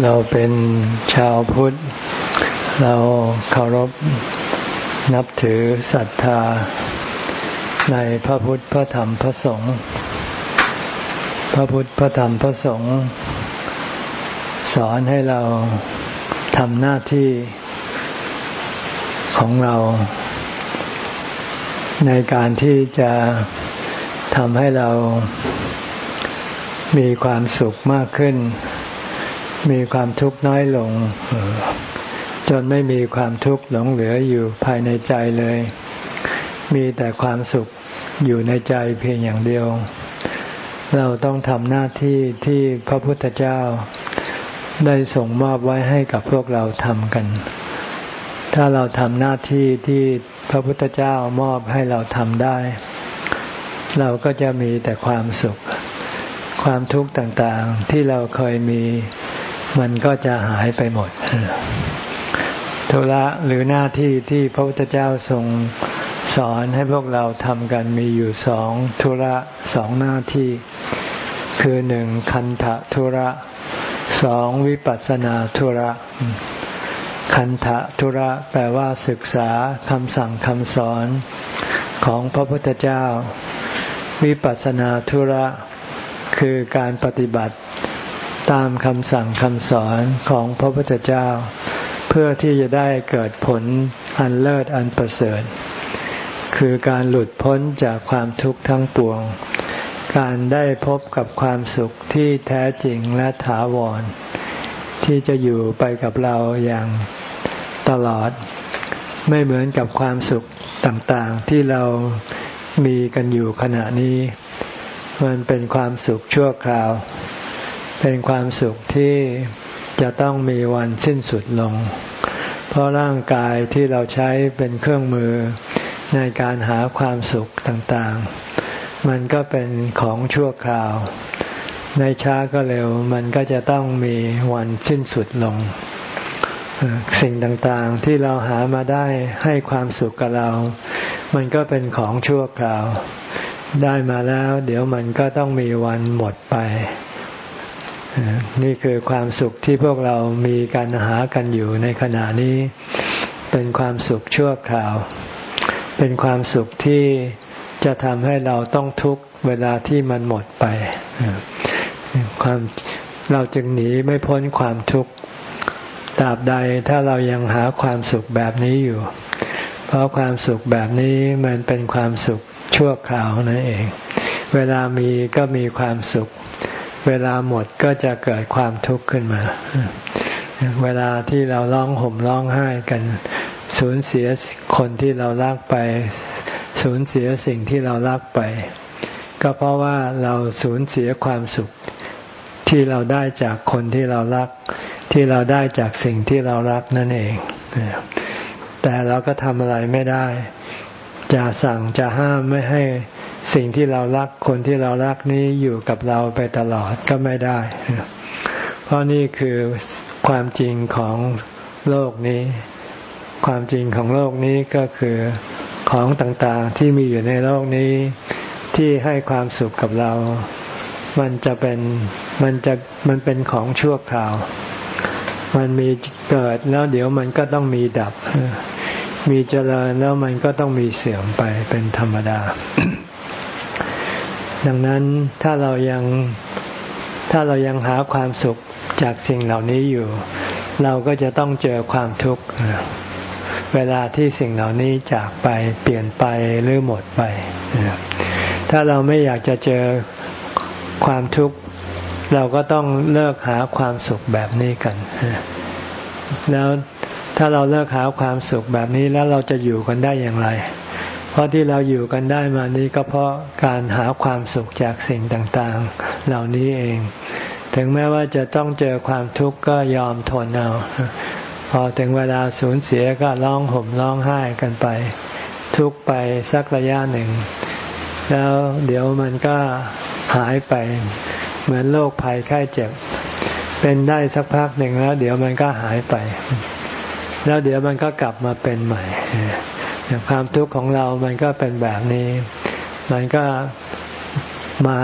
เราเป็นชาวพุทธ เราเคารพนับถือศรัทธา ในพระพุทธพระธรรมพระสงฆ์พระพุทธพระธรรมพระสงฆ์สอนให้เราทำหน้าที่ของเรา ในการที่จะทำให้เรามีความสุขมากขึ้น มีความทุกข์น้อยลง จนไม่มีความทุกข์หลงเหลืออยู่ภายในใจเลย มีแต่ความสุขอยู่ในใจเพียงอย่างเดียว เราต้องทำหน้าที่ที่พระพุทธเจ้า ได้ส่งมอบไว้ให้กับพวกเราทำกัน ถ้าเราทำหน้าที่ที่พระพุทธเจ้ามอบให้เราทำได้ เราก็จะมีแต่ความสุข ความทุกข์ต่างๆที่เราเคยมี มันก็จะหายไปหมดธุระหรือหน้าที่ที่พระพุทธเจ้าทรงสอนให้พวกเราทำกันมีอยู่สองธุระสองหน้าที่ คือหนึ่งคันธะธุระสองวิปัสสนาธุระ คันธะธุระแปลว่าศึกษาคำสั่งคำสอนของพระพุทธเจ้า วิปัสสนาธุระ คือการปฏิบัติ ตามคำสั่งคำสอนของพระพุทธเจ้า เพื่อที่จะได้เกิดผลอันเลิศอันประเสริฐ คือการหลุดพ้นจากความทุกข์ทั้งปวง การได้พบกับความสุขที่แท้จริงและถาวร ที่จะอยู่ไปกับเราอย่างตลอด ไม่เหมือนกับความสุขต่างๆที่เรามีกันอยู่ขณะนี้ มันเป็นความสุขชั่วคราว เป็นความสุขที่จะต้องมีวันสิ้นสุดลง เพราะร่างกายที่เราใช้เป็นเครื่องมือในการหาความสุขต่างๆ มันก็เป็นของชั่วคราว ในช้าก็เร็ว มันก็จะต้องมีวันสิ้นสุดลง สิ่งต่างๆที่เราหามาได้ให้ความสุขกับเรา มันก็เป็นของชั่วคราว ได้มาแล้ว เดี๋ยวมันก็ต้องมีวันหมดไป นี่คือความสุขที่พวกเรามีการหากันอยู่ในขณะนี้ เป็นความสุขชั่วคราว เป็นความสุขที่จะทำให้เราต้องทุกข์เวลาที่มันหมดไป ความเราจึงหนีไม่พ้นความทุกข์ตราบใดถ้าเรายังหาความสุขแบบนี้อยู่ เพราะความสุขแบบนี้มันเป็นความสุขชั่วคราวนั่นเอง เวลามีก็มีความสุข เวลาหมดก็จะเกิดความทุกข์ขึ้นมา เวลาที่เราร้องห่มร้องไห้กัน สูญเสียคนที่เรารักไป สูญเสียสิ่งที่เรารักไป ก็เพราะว่าเราสูญเสียความสุขที่เราได้จากคนที่เรารัก ที่เราได้จากสิ่งที่เรารักนั่นเอง แต่เราก็ทำอะไรไม่ได้ จะสั่งจะห้ามไม่ให้สิ่งที่เรารักคนที่เรารักนี้อยู่กับเราไปตลอดก็ไม่ได้ เพราะนี่คือความจริงของโลกนี้ ความจริงของโลกนี้ก็คือของต่างๆที่มีอยู่ในโลกนี้ที่ให้ความสุขกับเรา มันจะเป็นมันจะมันเป็นของชั่วคราว มันมีเกิดแล้วเดี๋ยวมันก็ต้องมีดับ มีเจริญแล้วมันก็ต้องมีเสื่อมไปเป็นธรรมดา ดังนั้นถ้าเรายังถ้าเรายังหาความสุขจากสิ่งเหล่านี้อยู่ เราก็จะต้องเจอความทุกข์เวลาที่สิ่งเหล่านี้จากไปเปลี่ยนไปหรือหมดไป ถ้าเราไม่อยากจะเจอความทุกข์ เราก็ต้องเลิกหาความสุขแบบนี้กัน แล้ว ถ้าเราเลิกหาความสุขแบบนี้แล้วเราจะอยู่กันได้อย่างไร เพราะที่เราอยู่กันได้มานี้ก็เพราะการหาความสุขจากสิ่งต่างๆ เหล่านี้เอง ถึงแม้ว่าจะต้องเจอความทุกข์ก็ยอมทนเอา พอถึงเวลาสูญเสียก็ร้องห่มร้องไห้กันไป ทุกไปสักระยะหนึ่ง แล้วเดี๋ยวมันก็หายไป เหมือนโรคภัยไข้เจ็บ เป็นได้สักพักหนึ่งแล้ว เดี๋ยวมันก็หายไป แล้วเดี๋ยวมันก็กลับมาเป็นใหม่ความทุกข์ของเรามันก็เป็นแบบนี้ มันก็มา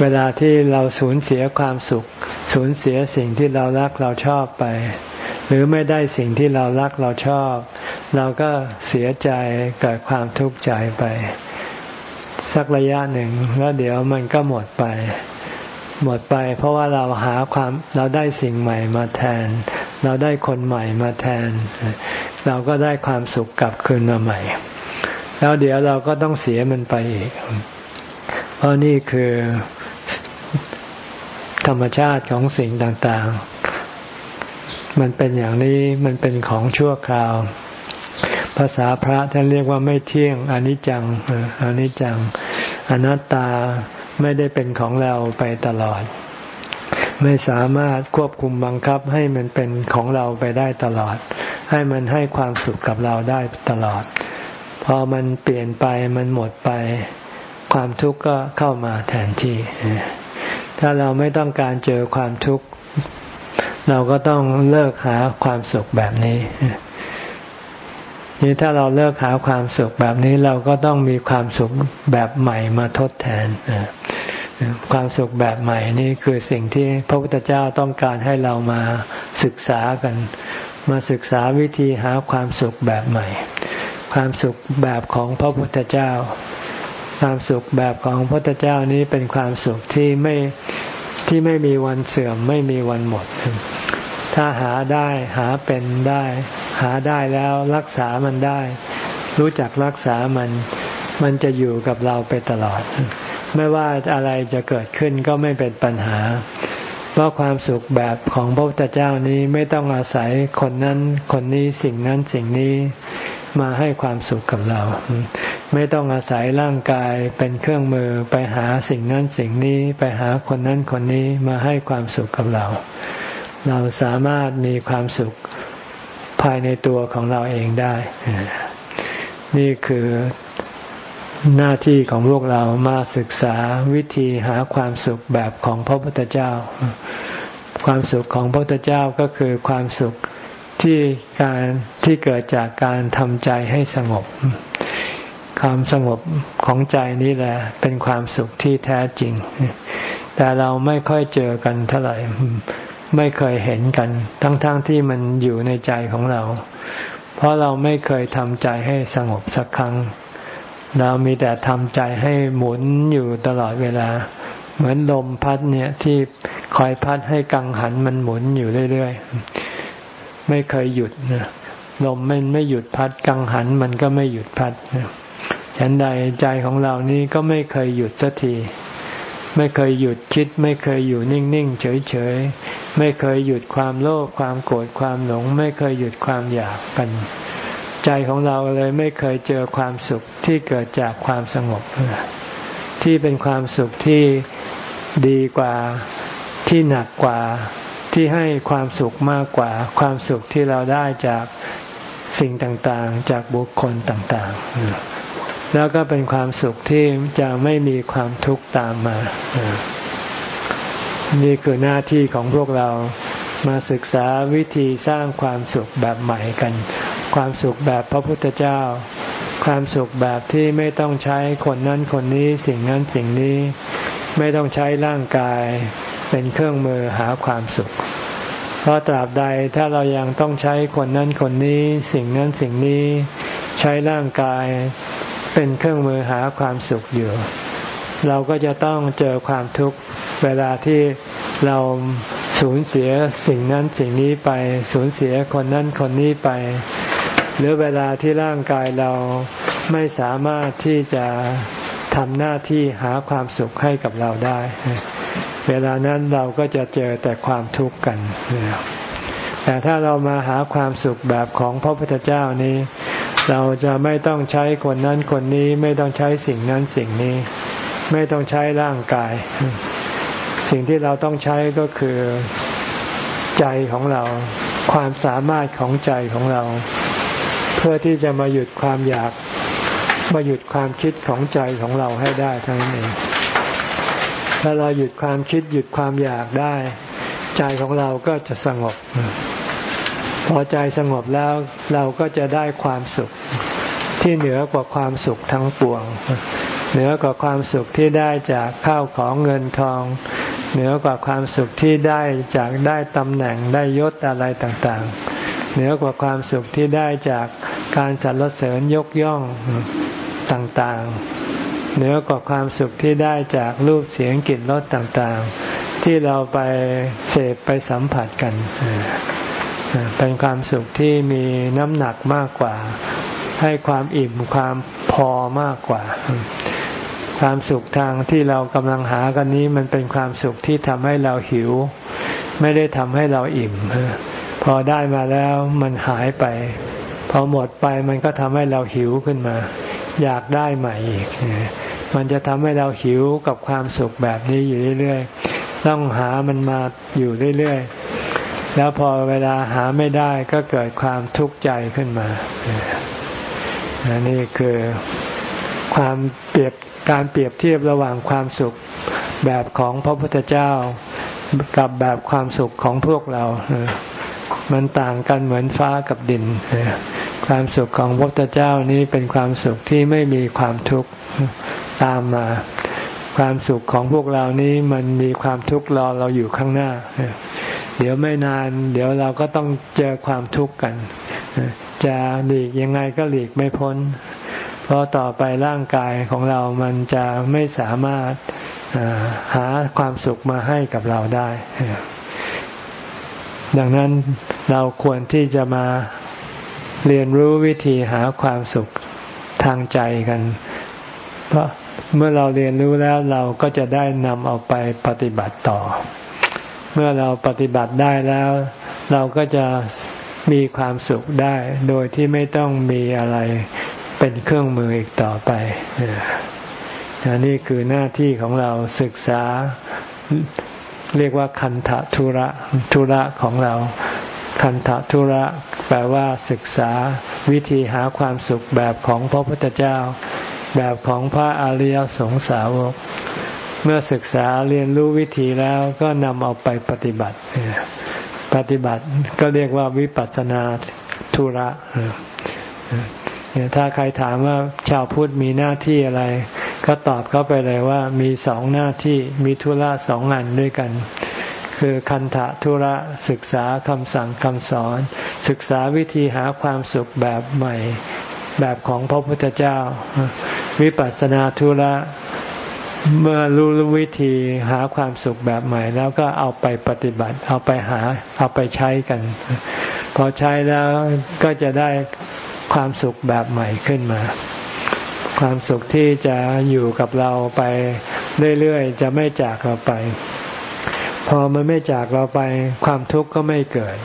เวลาที่เราสูญเสียความสุข สูญเสียสิ่งที่เรารักเราชอบไป หรือไม่ได้สิ่งที่เรารักเราชอบ เราก็เสียใจเกิดความทุกข์ใจไป สักระยะหนึ่งแล้วเดี๋ยวมันก็หมดไป หมดไป เพราะว่าเราหาความเราได้สิ่งใหม่มาแทน เราได้คนใหม่มาแทน เราก็ได้ความสุขกลับคืนมาใหม่ แล้วเดี๋ยวเราก็ต้องเสียมันไปอีก เพราะนี่คือธรรมชาติของสิ่งต่างๆ มันเป็นอย่างนี้มันเป็นของชั่วคราว ภาษาพระท่านเรียกว่าไม่เที่ยงอนิจจังอนิจจัง อนัตตาไม่ได้เป็นของเราไปตลอด ไม่สามารถควบคุมบังคับให้มันเป็นของเราไปได้ตลอด ให้มันให้ความสุขกับเราได้ตลอด พอมันเปลี่ยนไปมันหมดไป ความทุกข์ก็เข้ามาแทนที่ ถ้าเราไม่ต้องการเจอความทุกข์เราก็ต้องเลิกหาความสุขแบบนี้ นี่ถ้าเราเลิกหาความสุขแบบนี้เราก็ต้องมีความสุขแบบใหม่มาทดแทน ความสุขแบบใหม่นี่คือสิ่งที่พระพุทธเจ้าต้องการให้เรามาศึกษากัน มาศึกษาวิธีหาความสุขแบบใหม่ ความสุขแบบของพระพุทธเจ้า ความสุขแบบของพระพุทธเจ้านี้เป็นความสุขที่ไม่ที่ไม่มีวันเสื่อมไม่มีวันหมด ถ้าหาได้หาเป็นได้ หาได้แล้วรักษามันได้ รู้จักรักษามัน มันจะอยู่กับเราไปตลอด ไม่ว่าอะไรจะเกิดขึ้นก็ไม่เป็นปัญหา เพราะความสุขแบบของพระพุทธเจ้านี้ไม่ต้องอาศัยคนนั้นคนนี้สิ่งนั้นสิ่งนี้มาให้ความสุขกับเรา ไม่ต้องอาศัยร่างกายเป็นเครื่องมือไปหาสิ่งนั้นสิ่งนี้ไปหาคนนั้นคนนี้มาให้ความสุขกับเรา เราสามารถมีความสุขภายในตัวของเราเองได้ นี่คือ หน้าที่ของพวกเรามาศึกษาวิธีหาความสุขแบบของพระพุทธเจ้า ความสุขของพระพุทธเจ้าก็คือความสุขที่การที่เกิดจากการทำใจให้สงบ ความสงบของใจนี้แหละเป็นความสุขที่แท้จริง แต่เราไม่ค่อยเจอกันเท่าไหร่ไม่เคยเห็นกัน ทั้งๆทที่มันอยู่ในใจของเรา เพราะเราไม่เคยทำใจให้สงบสักครั้ง เรามีแต่ทำใจให้หมุนอยู่ตลอดเวลา เหมือนลมพัดเนี่ยที่คอยพัดให้กังหันมันหมุนอยู่เรื่อยๆ ไม่เคยหยุดลมมันไม่หยุดพัดกังหันมันก็ไม่หยุดพัดฉันใดใจของเรานี้ก็ไม่เคยหยุดสักที ไม่เคยหยุดคิด ไม่เคยอยู่นิ่งๆเฉยๆ ไม่เคยหยุดความโลภความโกรธความหลง ไม่เคยหยุดความอยากกัน ใจของเราเลยไม่เคยเจอความสุขที่เกิดจากความสงบ ที่เป็นความสุขที่ดีกว่าที่หนักกว่าที่ให้ความสุขมากกว่า ความสุขที่เราได้จากสิ่งต่างๆ จากบุคคลต่างๆ แล้วก็เป็นความสุขที่จะไม่มีความทุกข์ตามมา นี่คือหน้าที่ของพวกเรามาศึกษาวิธีสร้างความสุขแบบใหม่กัน ความสุขแบบพระพุทธเจ้า ความสุขแบบที่ไม่ต้องใช้คนนั้นคนนี้สิ่งนั้นสิ่งนี้ ไม่ต้องใช้ร่างกาย เป็นเครื่องมือหาความสุข เพราะตราบใดถ้าเรายังต้องใช้คนนั้นคนนี้ สิ่งนั้นสิ่งนี้ ใช้ร่างกายเป็นเครื่องมือหาความสุขอยู่ เราก็จะต้องเจอความทุกข์เวลาที่เราสูญเสียสิ่งนั้นสิ่งนี้ไป สูญเสียคนนั้นคนนี้ไป หรือเวลาที่ร่างกายเราไม่สามารถที่จะทำหน้าที่หาความสุขให้กับเราได้ เวลานั้นเราก็จะเจอแต่ความทุกข์กัน แต่ถ้าเรามาหาความสุขแบบของพระพุทธเจ้านี้ เราจะไม่ต้องใช้คนนั้นคนนี้ไม่ต้องใช้สิ่งนั้นสิ่งนี้ ไม่ต้องใช้ร่างกาย สิ่งที่เราต้องใช้ก็คือใจของเรา ความสามารถของใจของเรา พื่อที่จะมาหยุดความอยากมาหยุดความคิดของใจของเราให้ได้ทั้งนั้นเองถ้าเราหยุดความคิดหยุดความอยากได้ ใจของเราก็จะสงบ พอใจสงบแล้วเราก็จะได้ความสุขที่เหนือกว่าความสุขทั้งปวง เหนือกว่าความสุขที่ได้จากข้าวของเงินทอง เหนือกว่าความสุขที่ได้จากได้ตำแหน่งได้ยศอะไรต่างๆ เหนือกว่าความสุขที่ได้จากการสรรเสริญยกย่องต่างๆ เหนือกว่าความสุขที่ได้จากรูปเสียงกลิ่นรสต่างๆ ที่เราไปเสพไปสัมผัสกัน เป็นความสุขที่มีน้ำหนักมากกว่า ให้ความอิ่มความพอมากกว่า ความสุขทางที่เรากำลังหากันนี้มันเป็นความสุขที่ทำให้เราหิว ไม่ได้ทำให้เราอิ่ม พอได้มาแล้วมันหายไป พอหมดไปมันก็ทำให้เราหิวขึ้นมา อยากได้ใหม่อีก มันจะทำให้เราหิวกับความสุขแบบนี้อยู่เรื่อยๆต้องหามันมาอยู่เรื่อยๆแล้วพอเวลาหาไม่ได้ก็เกิดความทุกข์ใจขึ้นมาอันนี้คือความเปรียบการเปรียบเทียบระหว่างความสุขแบบของพระพุทธเจ้ากับแบบความสุขของพวกเรา มันต่างกันเหมือนฟ้ากับดิน ความสุขของพระพุทธเจ้านี้เป็นความสุขที่ไม่มีความทุกข์ตามมา ความสุขของพวกเรานี้มันมีความทุกข์รอเราอยู่ข้างหน้า เดี๋ยวไม่นาน เดี๋ยวเราก็ต้องเจอความทุกข์กัน จะหลีกยังไงก็หลีกไม่พ้น เพราะต่อไปร่างกายของเรามันจะไม่สามารถหาความสุขมาให้กับเราได้ ดังนั้นเราควรที่จะมาเรียนรู้วิธีหาความสุขทางใจกัน เพราะเมื่อเราเรียนรู้แล้วเราก็จะได้นำเอาไปปฏิบัติต่อ เมื่อเราปฏิบัติได้แล้ว เราก็จะมีความสุขได้ โดยที่ไม่ต้องมีอะไรเป็นเครื่องมืออีกต่อไปนี่คือหน้าที่ของเราศึกษา เรียกว่าคันธทุระทุระของเรา คันธทุระแปลว่าศึกษาวิธีหาความสุขแบบของพระพุทธเจ้า แบบของพระอริยสงสาวก เมื่อศึกษาเรียนรู้วิธีแล้วก็นำเอาไปปฏิบัติ ปฏิบัติก็เรียกว่าวิปัสสนาธุระถ้าใครถามว่าชาวพุทธมีหน้าที่อะไร ก็ตอบเขาไปเลยว่ามีสองหน้าที่มีธุระสองงานด้วยกัน คือคันธะธุระศึกษาคำสั่งคำสอน ศึกษาวิธีหาความสุขแบบใหม่ แบบของพระพุทธเจ้า วิปัสสนาธุระเมื่อรู้วิธีหาความสุขแบบใหม่ แล้วก็เอาไปปฏิบัติ เอาไปหา เอาไปใช้กัน พอใช้แล้วก็จะได้ความสุขแบบใหม่ขึ้นมา ความสุขที่จะอยู่กับเราไปเรื่อยๆ จะไม่จากเราไป พอมันไม่จากเราไป ความทุกข์ก็ไม่เกิด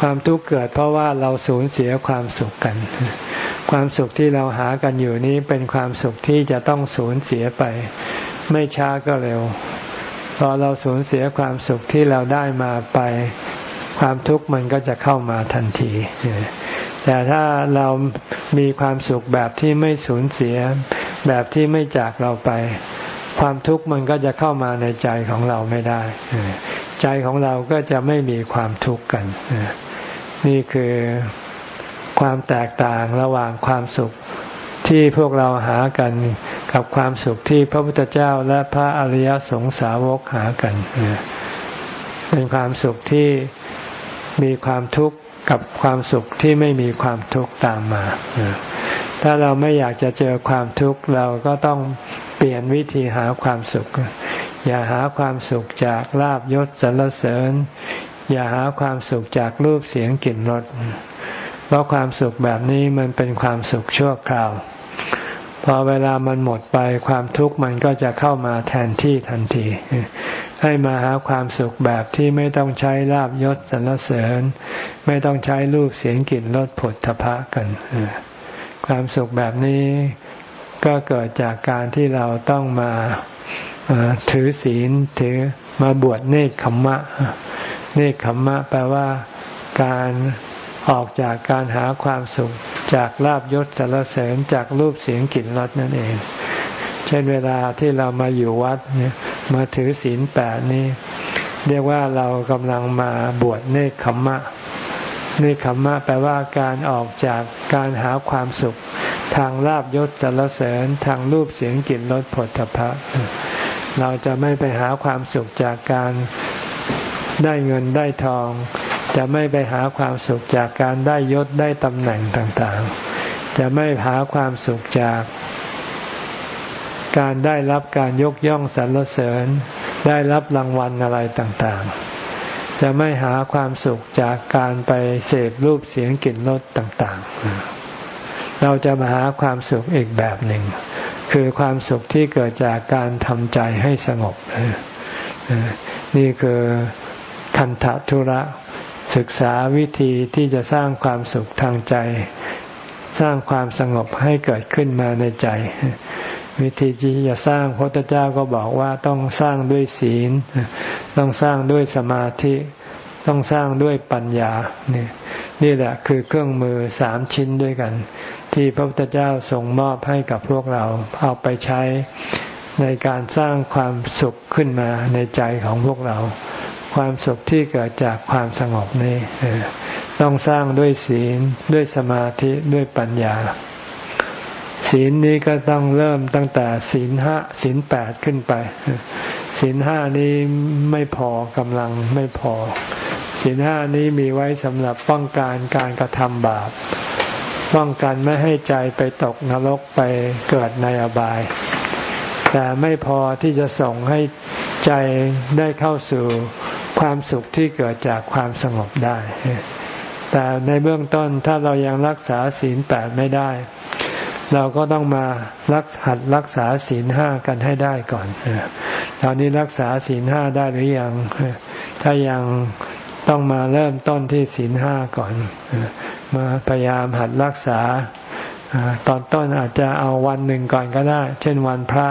ความทุกข์เกิดเพราะว่าเราสูญเสียความสุขกัน ความสุขที่เราหากันอยู่นี้เป็นความสุขที่จะต้องสูญเสียไป ไม่ช้าก็เร็ว พอเราสูญเสียความสุขที่เราได้มาไป ความทุกข์มันก็จะเข้ามาทันที แต่ถ้าเรามีความสุขแบบที่ไม่สูญเสีย แบบที่ไม่จากเราไป ความทุกข์มันก็จะเข้ามาในใจของเราไม่ได้ ใจของเราก็จะไม่มีความทุกข์กัน นี่คือความแตกต่างระหว่างความสุขที่พวกเราหากันกับความสุขที่พระพุทธเจ้าและพระอริยสงสาวกหากัน เป็นความสุขที่มีความทุกข์ กับความสุขที่ไม่มีความทุกข์ตามมา ถ้าเราไม่อยากจะเจอความทุกข์เราก็ต้องเปลี่ยนวิธีหาความสุข อย่าหาความสุขจากลาบยศสรรเสริญ อย่าหาความสุขจากรูปเสียงกลิ่นรสเพราะความสุขแบบนี้มันเป็นความสุขชั่วคราว พอเวลามันหมดไปความทุกข์มันก็จะเข้ามาแทนที่ทันที ให้มาหาความสุขแบบที่ไม่ต้องใช้ลาบยศสรรเสริญ ไม่ต้องใช้รูปเสียงกลิ่นรสผลทพะกัน ความสุขแบบนี้ก็เกิดจากการที่เราต้องมาถือศีลถือมาบวชเนคขมมะ เนคขมมะ แปลว่าการออกจากการหาความสุขจากลาบยศสารเสริญจากรูปเสียงกลิ่นรสนั่นเอง เช่นเวลาที่เรามาอยู่วัดเนี่ย มาถือศีลแปดนี้ เรียกว่าเรากำลังมาบวชเนคขมมะเนคขมมะแปลว่าการออกจากการหาความสุข ทางลาบยศจรเสริญทางรูปเสียงกลิ่นรสผลพระเราจะไม่ไปหาความสุขจากการได้เงินได้ทอง จะไม่ไปหาความสุขจากการได้ยศได้ตำแหน่งต่างๆ จะไม่หาความสุขจาก การได้รับการยกย่องสรรเสริญ ได้รับรางวัลอะไรต่างๆ จะไม่หาความสุขจากการไปเสพรูปเสียงกลิ่นรสต่างๆ เราจะมาหาความสุขอีกแบบหนึ่ง คือความสุขที่เกิดจากการทำใจให้สงบ นี่คือคันธทุระศึกษาวิธีที่จะสร้างความสุขทางใจ สร้างความสงบให้เกิดขึ้นมาในใจ วิธีที่จะสร้างพระพุทธเจ้าก็บอกว่าต้องสร้างด้วยศีล ต้องสร้างด้วยสมาธิ ต้องสร้างด้วยปัญญานี่นี่แหละคือเครื่องมือสามชิ้นด้วยกัน ที่พระพุทธเจ้าทรงมอบให้กับพวกเราเอาไปใช้ในการสร้างความสุขขึ้นมาในใจของพวกเรา ความสุขที่เกิดจากความสงบนี้ต้องสร้างด้วยศีลด้วยสมาธิด้วยปัญญา ศีลนี้ก็ต้องเริ่มตั้งแต่ศีลห้าศีลแปดขึ้นไปศีลห้านี้ไม่พอกำลังไม่พอศีลห้านี้มีไว้สำหรับป้องกันการกระทำบาป ป้องกันไม่ให้ใจไปตกนรกไปเกิดในอบาย แต่ไม่พอที่จะส่งให้ใจได้เข้าสู่ความสุขที่เกิดจากความสงบได้ แต่ในเบื้องต้นถ้าเรายังรักษาศีลแปดไม่ได้ เราก็ต้องมารักหัดรักษาศีลห้ากันให้ได้ก่อนตอนนี้รักษาศีลห้าได้หรือยัง ถ้ายังต้องมาเริ่มต้นที่ศีลห้าก่อน มาพยายามหัดรักษา ตอนต้นอาจจะเอาวันหนึ่งก่อนก็ได้ เช่นวันพระ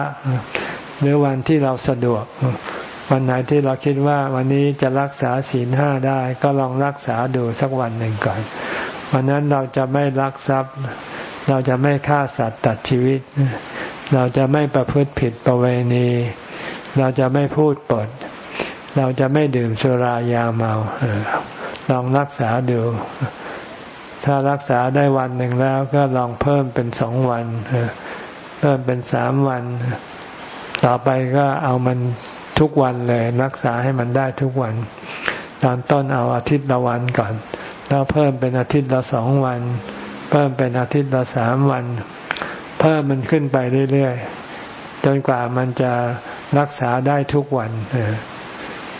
หรือวันที่เราสะดวก วันไหนที่เราคิดว่าวันนี้จะรักษาศีลห้าได้ ก็ลองรักษาดูสักวันหนึ่งก่อน วันนั้นเราจะไม่ลักทรัพย์ เราจะไม่ฆ่าสัตว์ตัดชีวิต เราจะไม่ประพฤติผิดประเวณี เราจะไม่พูดปด เราจะไม่ดื่มสุรายาเมาลองรักษาดู ถ้ารักษาได้วันหนึ่งแล้วก็ลองเพิ่มเป็นสองวัน เพิ่มเป็นสามวัน ต่อไปก็เอามันทุกวันเลย รักษาให้มันได้ทุกวัน ตอนต้นเอาอาทิตย์ละวันก่อน แล้วเพิ่มเป็นอาทิตย์ละสองวัน เพิ่มเป็นอาทิตย์ละสามวัน เพิ่มมันขึ้นไปเรื่อยๆจนกว่ามันจะรักษาได้ทุกวัน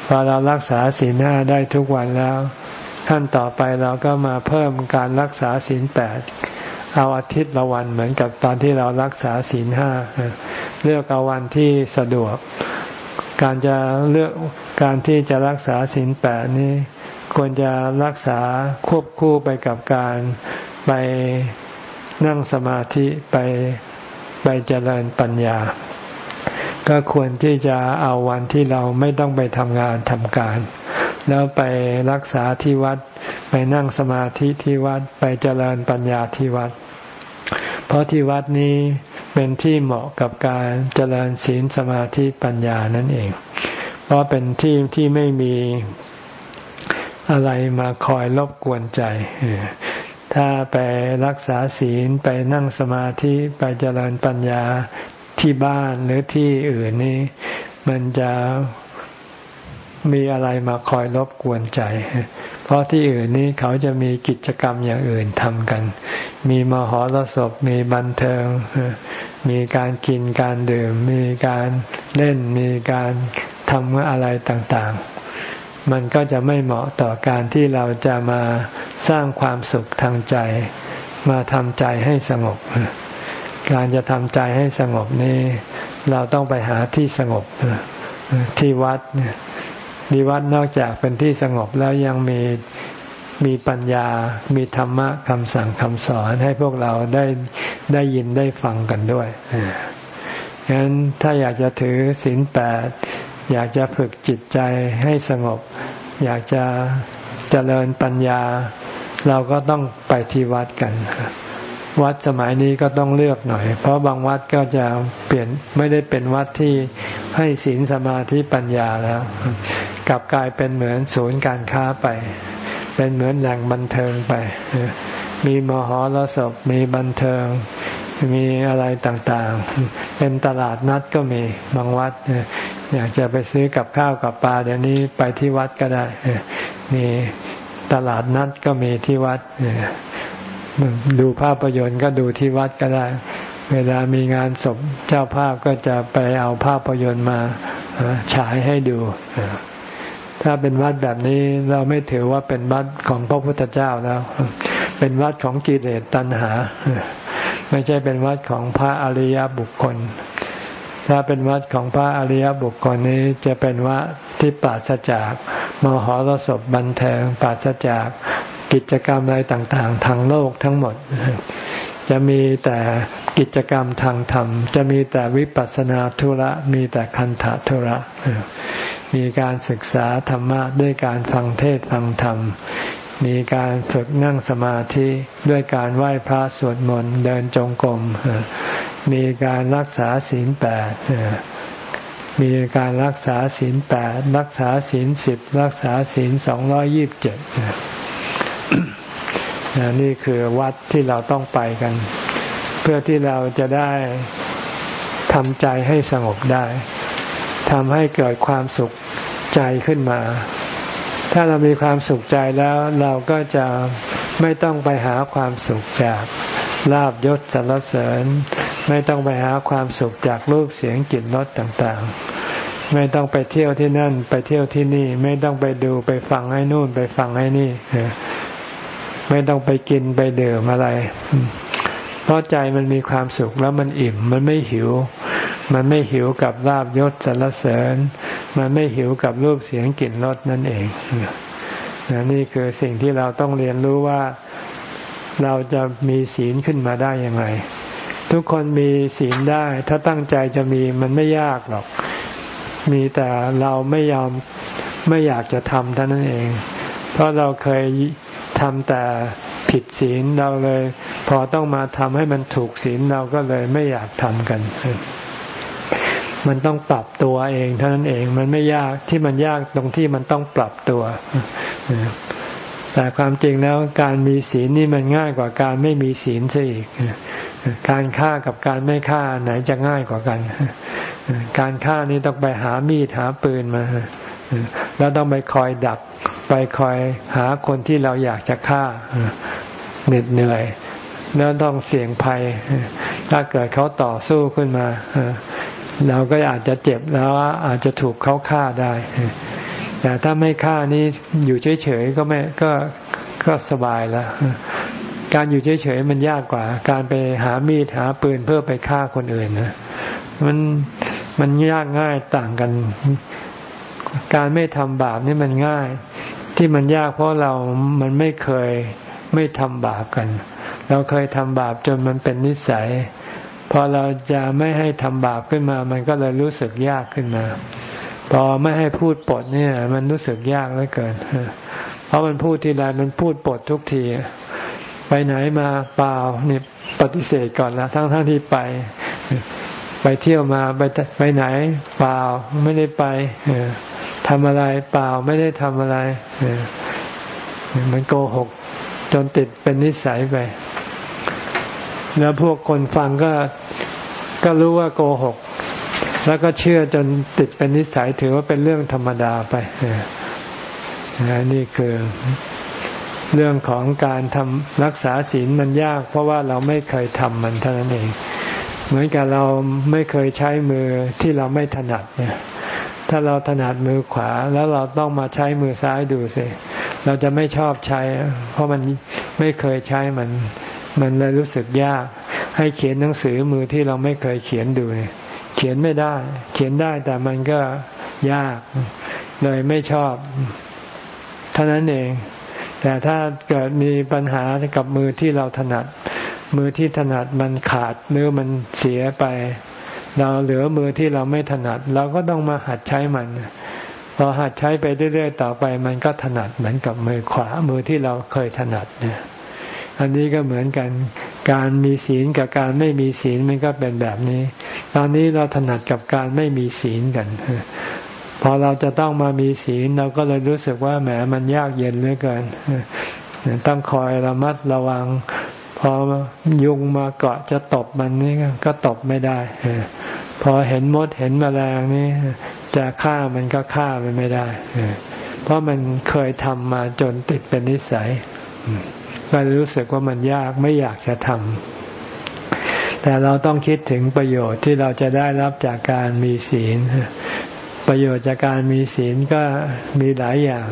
พอเรารักษาศีลห้าได้ทุกวันแล้วขั้นต่อไปเราก็มาเพิ่มการรักษาศีลแปดเอาอาทิตย์ละวันเหมือนกับตอนที่เรารักษาศีลห้าเลือกเอาวันที่สะดวก การจะเลือกการที่จะรักษาศีลแปดนี้ควรจะรักษาควบคู่ไปกับการ ไปนั่งสมาธิไปไปเจริญปัญญา ก็ควรที่จะเอาวันที่เราไม่ต้องไปทำงานทำการ แล้วไปรักษาที่วัด ไปนั่งสมาธิที่วัดไปเจริญปัญญาที่วัด เพราะที่วัดนี้เป็นที่เหมาะกับการเจริญศีลสมาธิปัญญานั่นเอง เพราะเป็นที่ที่ไม่มีอะไรมาคอยรบกวนใจ ถ้าไปรักษาศีลไปนั่งสมาธิไปเจริญปัญญาที่บ้านหรือที่อื่นนี่มันจะมีอะไรมาคอยรบกวนใจ เพราะที่อื่นนี้เขาจะมีกิจกรรมอย่างอื่นทำกัน มีมหรสพ มีบันเทิง มีการกินการดื่ม มีการเล่น มีการทำอะไรต่างๆ มันก็จะไม่เหมาะต่อการที่เราจะมาสร้างความสุขทางใจ มาทำใจให้สงบ การจะทำใจให้สงบนี้ เราต้องไปหาที่สงบที่วัดดีวัดนอกจากเป็นที่สงบแล้วยังมีมีปัญญา มีธรรมะคำสั่งคำสอนให้พวกเราได้ได้ยินได้ฟังกันด้วยฉะนั้นถ้าอยากจะถือศีลแปด อยากจะฝึกจิตใจให้สงบ อยากจะเจริญปัญญา เราก็ต้องไปที่วัดกัน วัดสมัยนี้ก็ต้องเลือกหน่อย เพราะบางวัดก็จะเปลี่ยนไม่ได้เป็นวัดที่ให้ศีลสมาธิปัญญาแล้ว กลับกลายเป็นเหมือนศูนย์การค้าไป เป็นเหมือนแหล่งบันเทิงไป มีมหรสพมีบันเทิงมมีอะไรต่างๆ เป็นตลาดนัดก็มีบางวัด อยากจะไปซื้อกับข้าวกับปลาเดี๋ยวนี้ไปที่วัดก็ได้ มีตลาดนัดก็มีที่วัด ดูภาพยนตร์ก็ดูที่วัดก็ได้ เวลามีงานศพเจ้าภาพก็จะไปเอาภาพยนตร์มาฉายให้ดู ถ้าเป็นวัดแบบนี้เราไม่ถือว่าเป็นวัดของพระพุทธเจ้าแล้ว เป็นวัดของกิเลสตัณหา ไม่ใช่เป็นวัดของพระอริยบุคคล ถ้าเป็นวัดของพระอริยบุคคลนี้จะเป็นวัดที่ปราศจากมหรสพบันเทิงปราศจากกิจกรรมอะไรต่างๆ ทางโลกทั้งหมด จะมีแต่กิจกรรมทางธรรม จะมีแต่วิปัสสนาธุระ มีแต่คันธธุระ มีการศึกษาธรรมะด้วยการฟังเทศฟังธรรม มีการฝึกนั่งสมาธิด้วยการไหว้พระสวดมนต์เดินจงกรม มีการรักษาศีลแปดมีการรักษาศีลแปดรักษาศีลสิบรักษาศีลสองร้อยี่บเจ็ดนี่คือวัดที่เราต้องไปกัน เพื่อที่เราจะได้ทำใจให้สงบได้ทำให้เกิดความสุขใจขึ้นมา ถ้าเรามีความสุขใจแล้วเราก็จะไม่ต้องไปหาความสุขจากลาบยศสรรเสริญ ไม่ต้องไปหาความสุขจากรูปเสียงกลิ่นรสต่างๆ ไม่ต้องไปเที่ยวที่นั่น ไปเที่ยวที่นี่ ไม่ต้องไปดูไปฟังให้นู่นไปฟังให้นี่ไม่ต้องไปกินไปดื่มอะไร เพราะใจมันมีความสุขแล้วมันอิ่ม มันไม่หิว มันไม่หิวกับลาบยศสรรเสริญ มันไม่หิวกับรูปเสียงกลิ่นรสนั่นเองนี่คือสิ่งที่เราต้องเรียนรู้ว่าเราจะมีศีลขึ้นมาได้อยังไง ทุกคนมีศีลได้ ถ้าตั้งใจจะมีมันไม่ยากหรอก มีแต่เราไม่ยอมไม่อยากจะทำเท่านั้นเอง เพราะเราเคยทำแต่ผิดศีลเราเลย พอต้องมาทำให้มันถูกศีลเราก็เลยไม่อยากทำกัน มันต้องปรับตัวเองเท่านั้นเอง มันไม่ยากที่มันยากตรงที่มันต้องปรับตัวแต่ความจริงแล้วการมีศีลนี่มันง่ายกว่าการไม่มีศีลซะอีก การฆ่ากับการไม่ฆ่าไหนจะง่ายกว่ากัน การฆ่านี่ต้องไปหามีดหาปืนมา แล้วต้องไปคอยดัก ไปคอยหาคนที่เราอยากจะฆ่าเหน็ดเหนื่อยแล้วต้องเสี่ยงภัย ถ้าเกิดเขาต่อสู้ขึ้นมาเราก็อาจจะเจ็บแล้วอาจจะถูกเขาฆ่าได้ แต่ถ้าไม่ฆ่านี่อยู่เฉยๆก็ไม่ก็ก็สบายแล้ว การอยู่เฉยๆมันยากกว่า การไปหามีดหาปืนเพื่อไปฆ่าคนอื่นนะมันมันยากง่ายต่างกัน การไม่ทำบาปนี่มันง่าย ที่มันยากเพราะเรามันไม่เคยไม่ทำบาปกัน เราเคยทำบาปจนมันเป็นนิสัยพอเราจะไม่ให้ทำบาปขึ้นมา มันก็เลยรู้สึกยากขึ้นมา พอไม่ให้พูดปดเนี่ย มันรู้สึกยากเหลือเกิน เพราะมันพูดทีไรมันพูดปดทุกที ไปไหนมาเปล่านี่ปฏิเสธก่อนละทั้งทั้งที่ไป ไปเที่ยวมาไปไปไหน เปล่าไม่ได้ไปทำอะไรเปล่าไม่ได้ทำอะไรมันโกหกจนติดเป็นนิสัยไป แล้วพวกคนฟังก็ก็รู้ว่าโกหก แล้วก็เชื่อจนติดเป็นนิสัยถือว่าเป็นเรื่องธรรมดาไปนี่คือ เรื่องของการทำรักษาศีลมันยาก เพราะว่าเราไม่เคยทำมันเท่านั้นเอง เหมือนกับเราไม่เคยใช้มือที่เราไม่ถนัดเนี่ยถ้าเราถนัดมือขวาแล้วเราต้องมาใช้มือซ้ายดูสิเราจะไม่ชอบใช้ เพราะมันไม่เคยใช้มัน มันเลยรู้สึกยาก ให้เขียนหนังสือมือที่เราไม่เคยเขียนดูเขียนไม่ได้ เขียนได้แต่มันก็ยาก เลยไม่ชอบ เท่านั้นเอง แต่ถ้าเกิดมีปัญหากับมือที่เราถนัด มือที่ถนัดมันขาดหรือมันเสียไป เราเหลือมือที่เราไม่ถนัด เราก็ต้องมาหัดใช้มันพอหัดใช้ไปเรื่อยๆต่อไป มันก็ถนัดเหมือนกับมือขวามือที่เราเคยถนัดเนี่ยอันนี้ก็เหมือนกัน การมีศีลกับการไม่มีศีลมันก็เป็นแบบนี้ ตอนนี้เราถนัดกับการไม่มีศีลกัน พอเราจะต้องมามีศีลเราก็เลยรู้สึกว่าแหมมันยากเย็นเหลือเกินต้องคอยระมัดระวัง พอยุงมาเกาะจะตบมันนี่ก็ตบไม่ได้พอเห็นมดเห็นแมลงนี่จะฆ่ามันก็ฆ่ามันไม่ได้เพราะมันเคยทำมาจนติดเป็นนิสัยก็รู้สึกว่ามันยากไม่อยากจะทำแต่เราต้องคิดถึงประโยชน์ที่เราจะได้รับจากการมีศีล ประโยชน์จากการมีศีลก็มีหลายอย่าง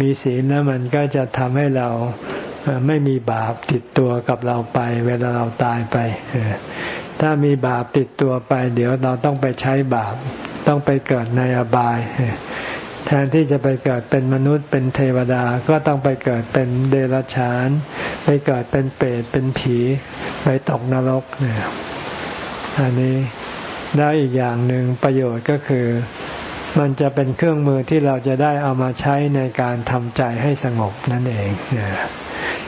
มีศีลแล้วมันก็จะทำให้เราไม่มีบาปติดตัวกับเราไป เวลาเราตายไป ถ้ามีบาปติดตัวไป เดี๋ยวเราต้องไปใช้บาป ต้องไปเกิดในอบาย แทนที่จะไปเกิดเป็นมนุษย์เป็นเทวดา ก็ต้องไปเกิดเป็นเดรัจฉาน ไปเกิดเป็นเปรตเป็นผี ไปตกนรกเนี่ยอันนี้ แล้วอีกอย่างหนึ่งประโยชน์ก็คือ มันจะเป็นเครื่องมือที่เราจะได้เอามาใช้ในการทำใจให้สงบนั่นเอง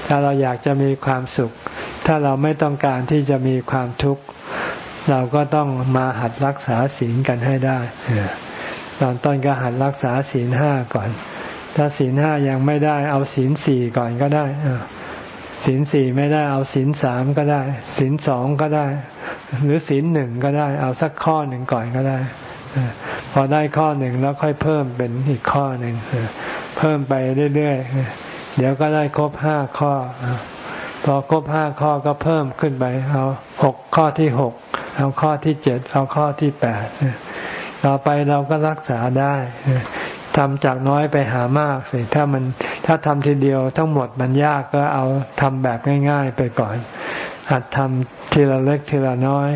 ถ้าเราอยากจะมีความสุข ถ้าเราไม่ต้องการที่จะมีความทุกข์เราก็ต้องมาหัดรักษาศีลกันให้ได้ตอนต้นก็หัดรักษาศีลห้าก่อน ถ้าศีลห้ายังไม่ได้เอาศีลสี่ก่อนก็ได้ ศีลสี่ไม่ได้เอาศีลสามก็ได้ศีลสองก็ได้ หรือศีลหนึ่งก็ได้ เอาสักข้อหนึ่งก่อนก็ได้ พอได้ข้อหนึ่งแล้วค่อยเพิ่มเป็นอีกข้อหนึ่งเพิ่มไปเรื่อยๆเดี๋ยวก็ได้ครบห้าข้อ พอครบห้าข้อก็เพิ่มขึ้นไป เอาหกข้อที่หกเอาข้อที่เจ็ดเอาข้อที่แปดต่อไปเราก็รักษาได้ ทำจากน้อยไปหามากสิถ้ามันถ้าทำทีเดียวทั้งหมดมันยากก็เอาทำแบบง่าย ๆ ไปก่อนหัดทำทีละเล็กทีละน้อย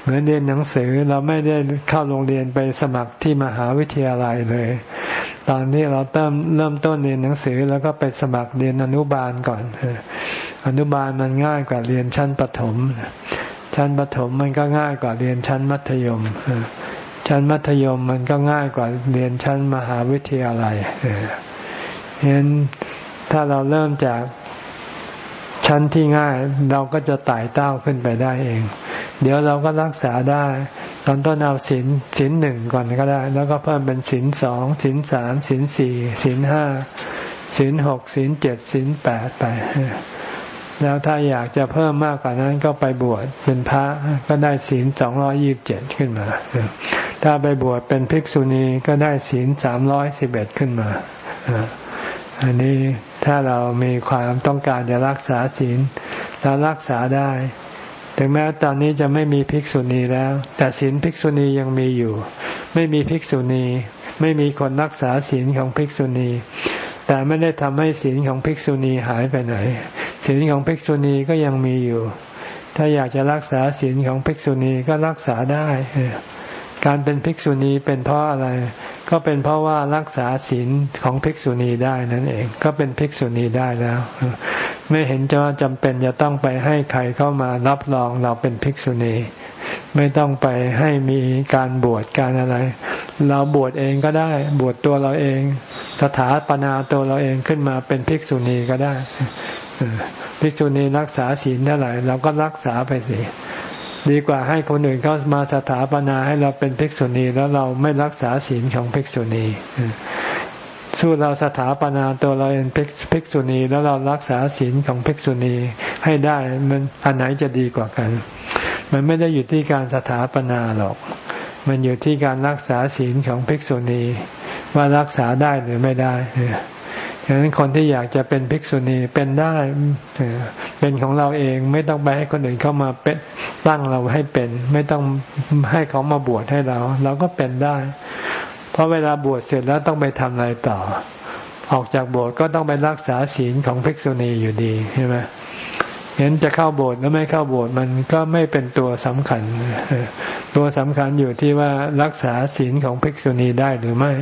เหมือนเรียนหนังสือเราไม่ได้เข้าโรงเรียนไปสมัครที่มหาวิทยาลัยเลย ตอนนี้เราเริ่มเริ่มต้นเรียนหนังสือแล้วก็ไปสมัครเรียนอนุบาลก่อน อนุบาลมันง่ายกว่าเรียนชั้นประถม ชั้นประถมมันก็ง่ายกว่าเรียนชั้นมัธยม ชั้นมัธยมมันก็ง่ายกว่าเรียนชั้นมหาวิทยาลัยเห็นถ้าเราเริ่มจากชั้นที่ง่ายเราก็จะไต่เต้าขึ้นไปได้เอง เดี๋ยวเราก็รักษาได้ ตอนต้นเอาศีลศีลหนึ่งก่อนก็ได้ แล้วก็เพิ่มเป็นศีลสองศีลสามศีลสี่ศีลห้าศีลหกศีลเจ็ดศีลแปดไป แล้วถ้าอยากจะเพิ่มมากกว่านั้นก็ไปบวชเป็นพระก็ได้ศีลสองร้อยี่บเจ็ดขึ้นมา ถ้าไปบวชเป็นภิกษุณีก็ได้ศีลสามร้อยสิบเอ็ดขึ้นมาอันนี้ถ้าเรามีความต้องการจะรักษาศีลเรารักษาได้ ถึงแม้ตอนนี้จะไม่มีภิกษุณีแล้ว แต่ศีลภิกษุณียังมีอยู่ ไม่มีภิกษุณี ไม่มีคนรักษาศีลของภิกษุณี แต่ไม่ได้ทำให้ศีลของภิกษุณีหายไปไหนศีลของภิกษุณีก็ยังมีอยู่ ถ้าอยากจะรักษาศีลของภิกษุณีก็รักษาได้ การเป็นภิกษุณีเป็นเพราะอะไร ก็เป็นเพราะว่ารักษาศีลของภิกษุณีได้นั่นเอง ก็เป็นภิกษุณีได้แล้ว ไม่เห็นจะจำเป็นจะต้องไปให้ใครเข้ามารับรองเราเป็นภิกษุณี ไม่ต้องไปให้มีการบวชการอะไร เราบวชเองก็ได้ บวชตัวเราเอง สถาปนาตัวเราเองขึ้นมาเป็นภิกษุณีก็ได้ภิกษุณีรักษาศีลเท่าไหร่เราก็รักษาไปสิดีกว่าให้คนอื่นเขามาสถาปนาให้เราเป็นภิกษุณีแล้วเราไม่รักษาศีลของภิกษุณีสู้เราสถาปนาตัวเราเป็นภิกษุณีแล้วเรารักษาศีลของภิกษุณีให้ได้มันอันไหนจะดีกว่ากัน มันไม่ได้อยู่ที่การสถาปนาหรอก มันอยู่ที่การรักษาศีลของภิกษุณี ว่ารักษาได้หรือไม่ได้ฉะนั้นคนที่อยากจะเป็นภิกษุณีเป็นได้เป็นของเราเองไม่ต้องไปให้คนอื่นเข้ามาเป็นตั้งเราให้เป็น ไม่ต้องให้เขามาบวชให้เรา เราก็เป็นได้ เพราะเวลาบวชเสร็จแล้วต้องไปทำอะไรต่อ ออกจากบสถ์ก็ต้องไปรักษาศีลของภิกษุณีอยู่ดีใช่ไหม เห็นจะเข้าโบสถ์หรือไม่เข้าโบสถ์มันก็ไม่เป็นตัวสำคัญ ตัวสำคัญอยู่ที่ว่ารักษาศีลของภิกษุณีได้หรือไม่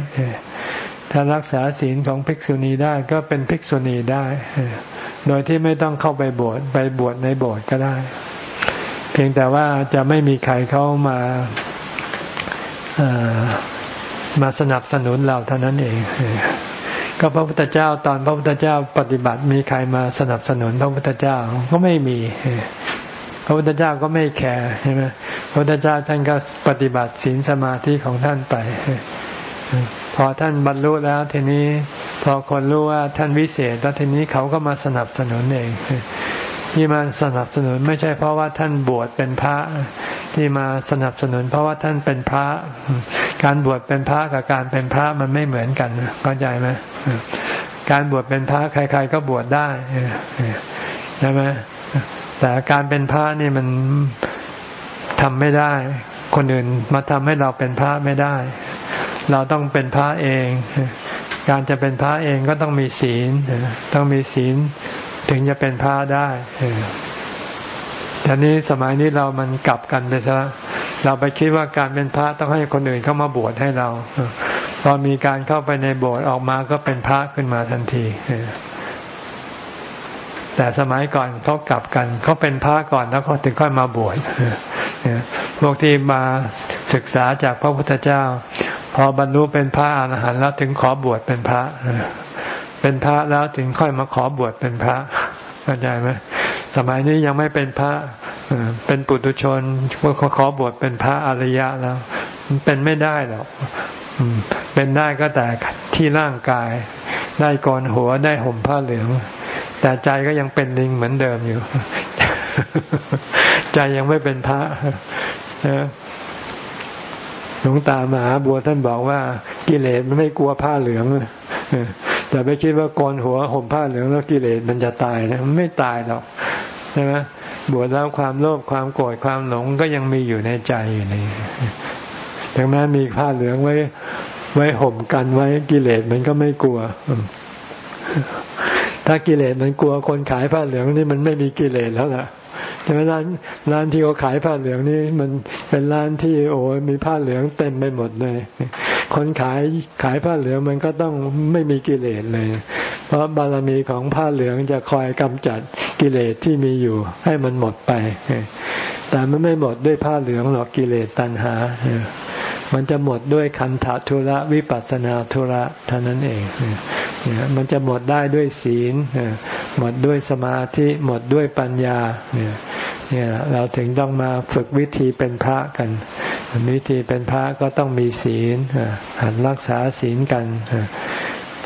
ถ้ารักษาศีลของภิกษุณีได้ก็เป็นภิกษุณีได้ โดยที่ไม่ต้องเข้าไปโบวชไปบวชในโบสถ์ก็ได้ เพียงแต่ว่าจะไม่มีใครเข้ามามาสนับสนุนเราเท่านั้นเอง ก็พระพุทธเจ้าตอนพระพุทธเจ้าปฏิบัติมีใครมาสนับสนุนพระพุทธเจ้าก็ไม่มี พระพุทธเจ้าก็ไม่แคร์ใช่ไหมพระพุทธเจ้าท่านก็ปฏิบัติศีลสมาธิของท่านไป พอท่านบรรลุแล้วทีนี้พอคนรู้ว่าท่านวิเศษแล้วทีนี้เขาก็มาสนับสนุนเองที่มาสนับสนุนไม่ใช่เพราะว่าท่านบวชเป็นพระ ที่มาสนับสนุน เพราะว่าท่านเป็นพระ การบวชเป็นพระกับการเป็นพระมันไม่เหมือนกันเข้าใจไหมการบวชเป็นพระใคร ๆ ก็บวชได้ใช่ไหมแต่การเป็นพระนี่มันทำไม่ได้ คนอื่นมาทำให้เราเป็นพระไม่ได้ เราต้องเป็นพระเอง การจะเป็นพระเองก็ต้องมีศีล ต้องมีศีลถึงจะเป็นพระได้ แต่นี้สมัยนี้เรามันกลับกันไปซะเราไปคิดว่าการเป็นพระต้องให้คนอื่นเข้ามาบวชให้เรา พอมีการเข้าไปในโบสถ์ออกมาก็เป็นพระขึ้นมาทันทีแต่สมัยก่อนเขากลับกันเขาเป็นพระก่อนแล้วเขาถึงค่อยมาบวชพวกที่มาศึกษาจากพระพุทธเจ้า พอบรรลุเป็นพระอรหันต์แล้วถึงขอบวชเป็นพระเป็นพระแล้วถึงค่อยมาขอบวชเป็นพระเข้าใจไหม สมัยนี้ยังไม่เป็นพระเป็นปุถุชนว่าขอบวชเป็นพระอริยะแล้วมันเป็นไม่ได้หรอกเป็นได้ก็แต่ที่ร่างกาย ได้กรหัวได้ห่มผ้าเหลือง แต่ใจก็ยังเป็นลิงเหมือนเดิมอยู่ ใจยังไม่เป็นพระหลวงตามหาบัวท่านบอกว่า กิเลสมันไม่กลัวผ้าเหลือง อย่าไปคิดว่าโกนหัวห่มผ้าเหลืองแล้วกิเลสมันจะตายนะมันไม่ตายหรอกใช่ไหมบวชแล้วความโลภความโกรธความหลงก็ยังมีอยู่ในใจอยู่นี่ถึงแม้มีผ้าเหลืองไว้ไว้ห่มกันไว้กิเลสมันก็ไม่กลัว ถ้ากิเลสมันกลัวคนขายผ้าเหลืองนี่มันไม่มีกิเลสแล้วล่ะใช่ไหมร้านร้านที่เขาขายผ้าเหลืองนี่มันเป็นร้านที่โอ้มีผ้าเหลืองเต็มไปหมดเลย คนขายขายผ้าเหลืองมันก็ต้องไม่มีกิเลสเลย เพราะบารมีของผ้าเหลืองจะคอยกำจัดกิเลสที่มีอยู่ ให้มันหมดไป แต่มันไม่หมดด้วยผ้าเหลืองหรอกกิเลสตัณหา มันจะหมดด้วยคันธทุระวิปัสนาทุระเท่านั้นเองมันจะหมดได้ด้วยศีลหมดด้วยสมาธิหมดด้วยปัญญาเนี่ยเราถึงต้องมาฝึกวิธีเป็นพระกัน วิธีเป็นพระก็ต้องมีศีลหัดรักษาศีลกัน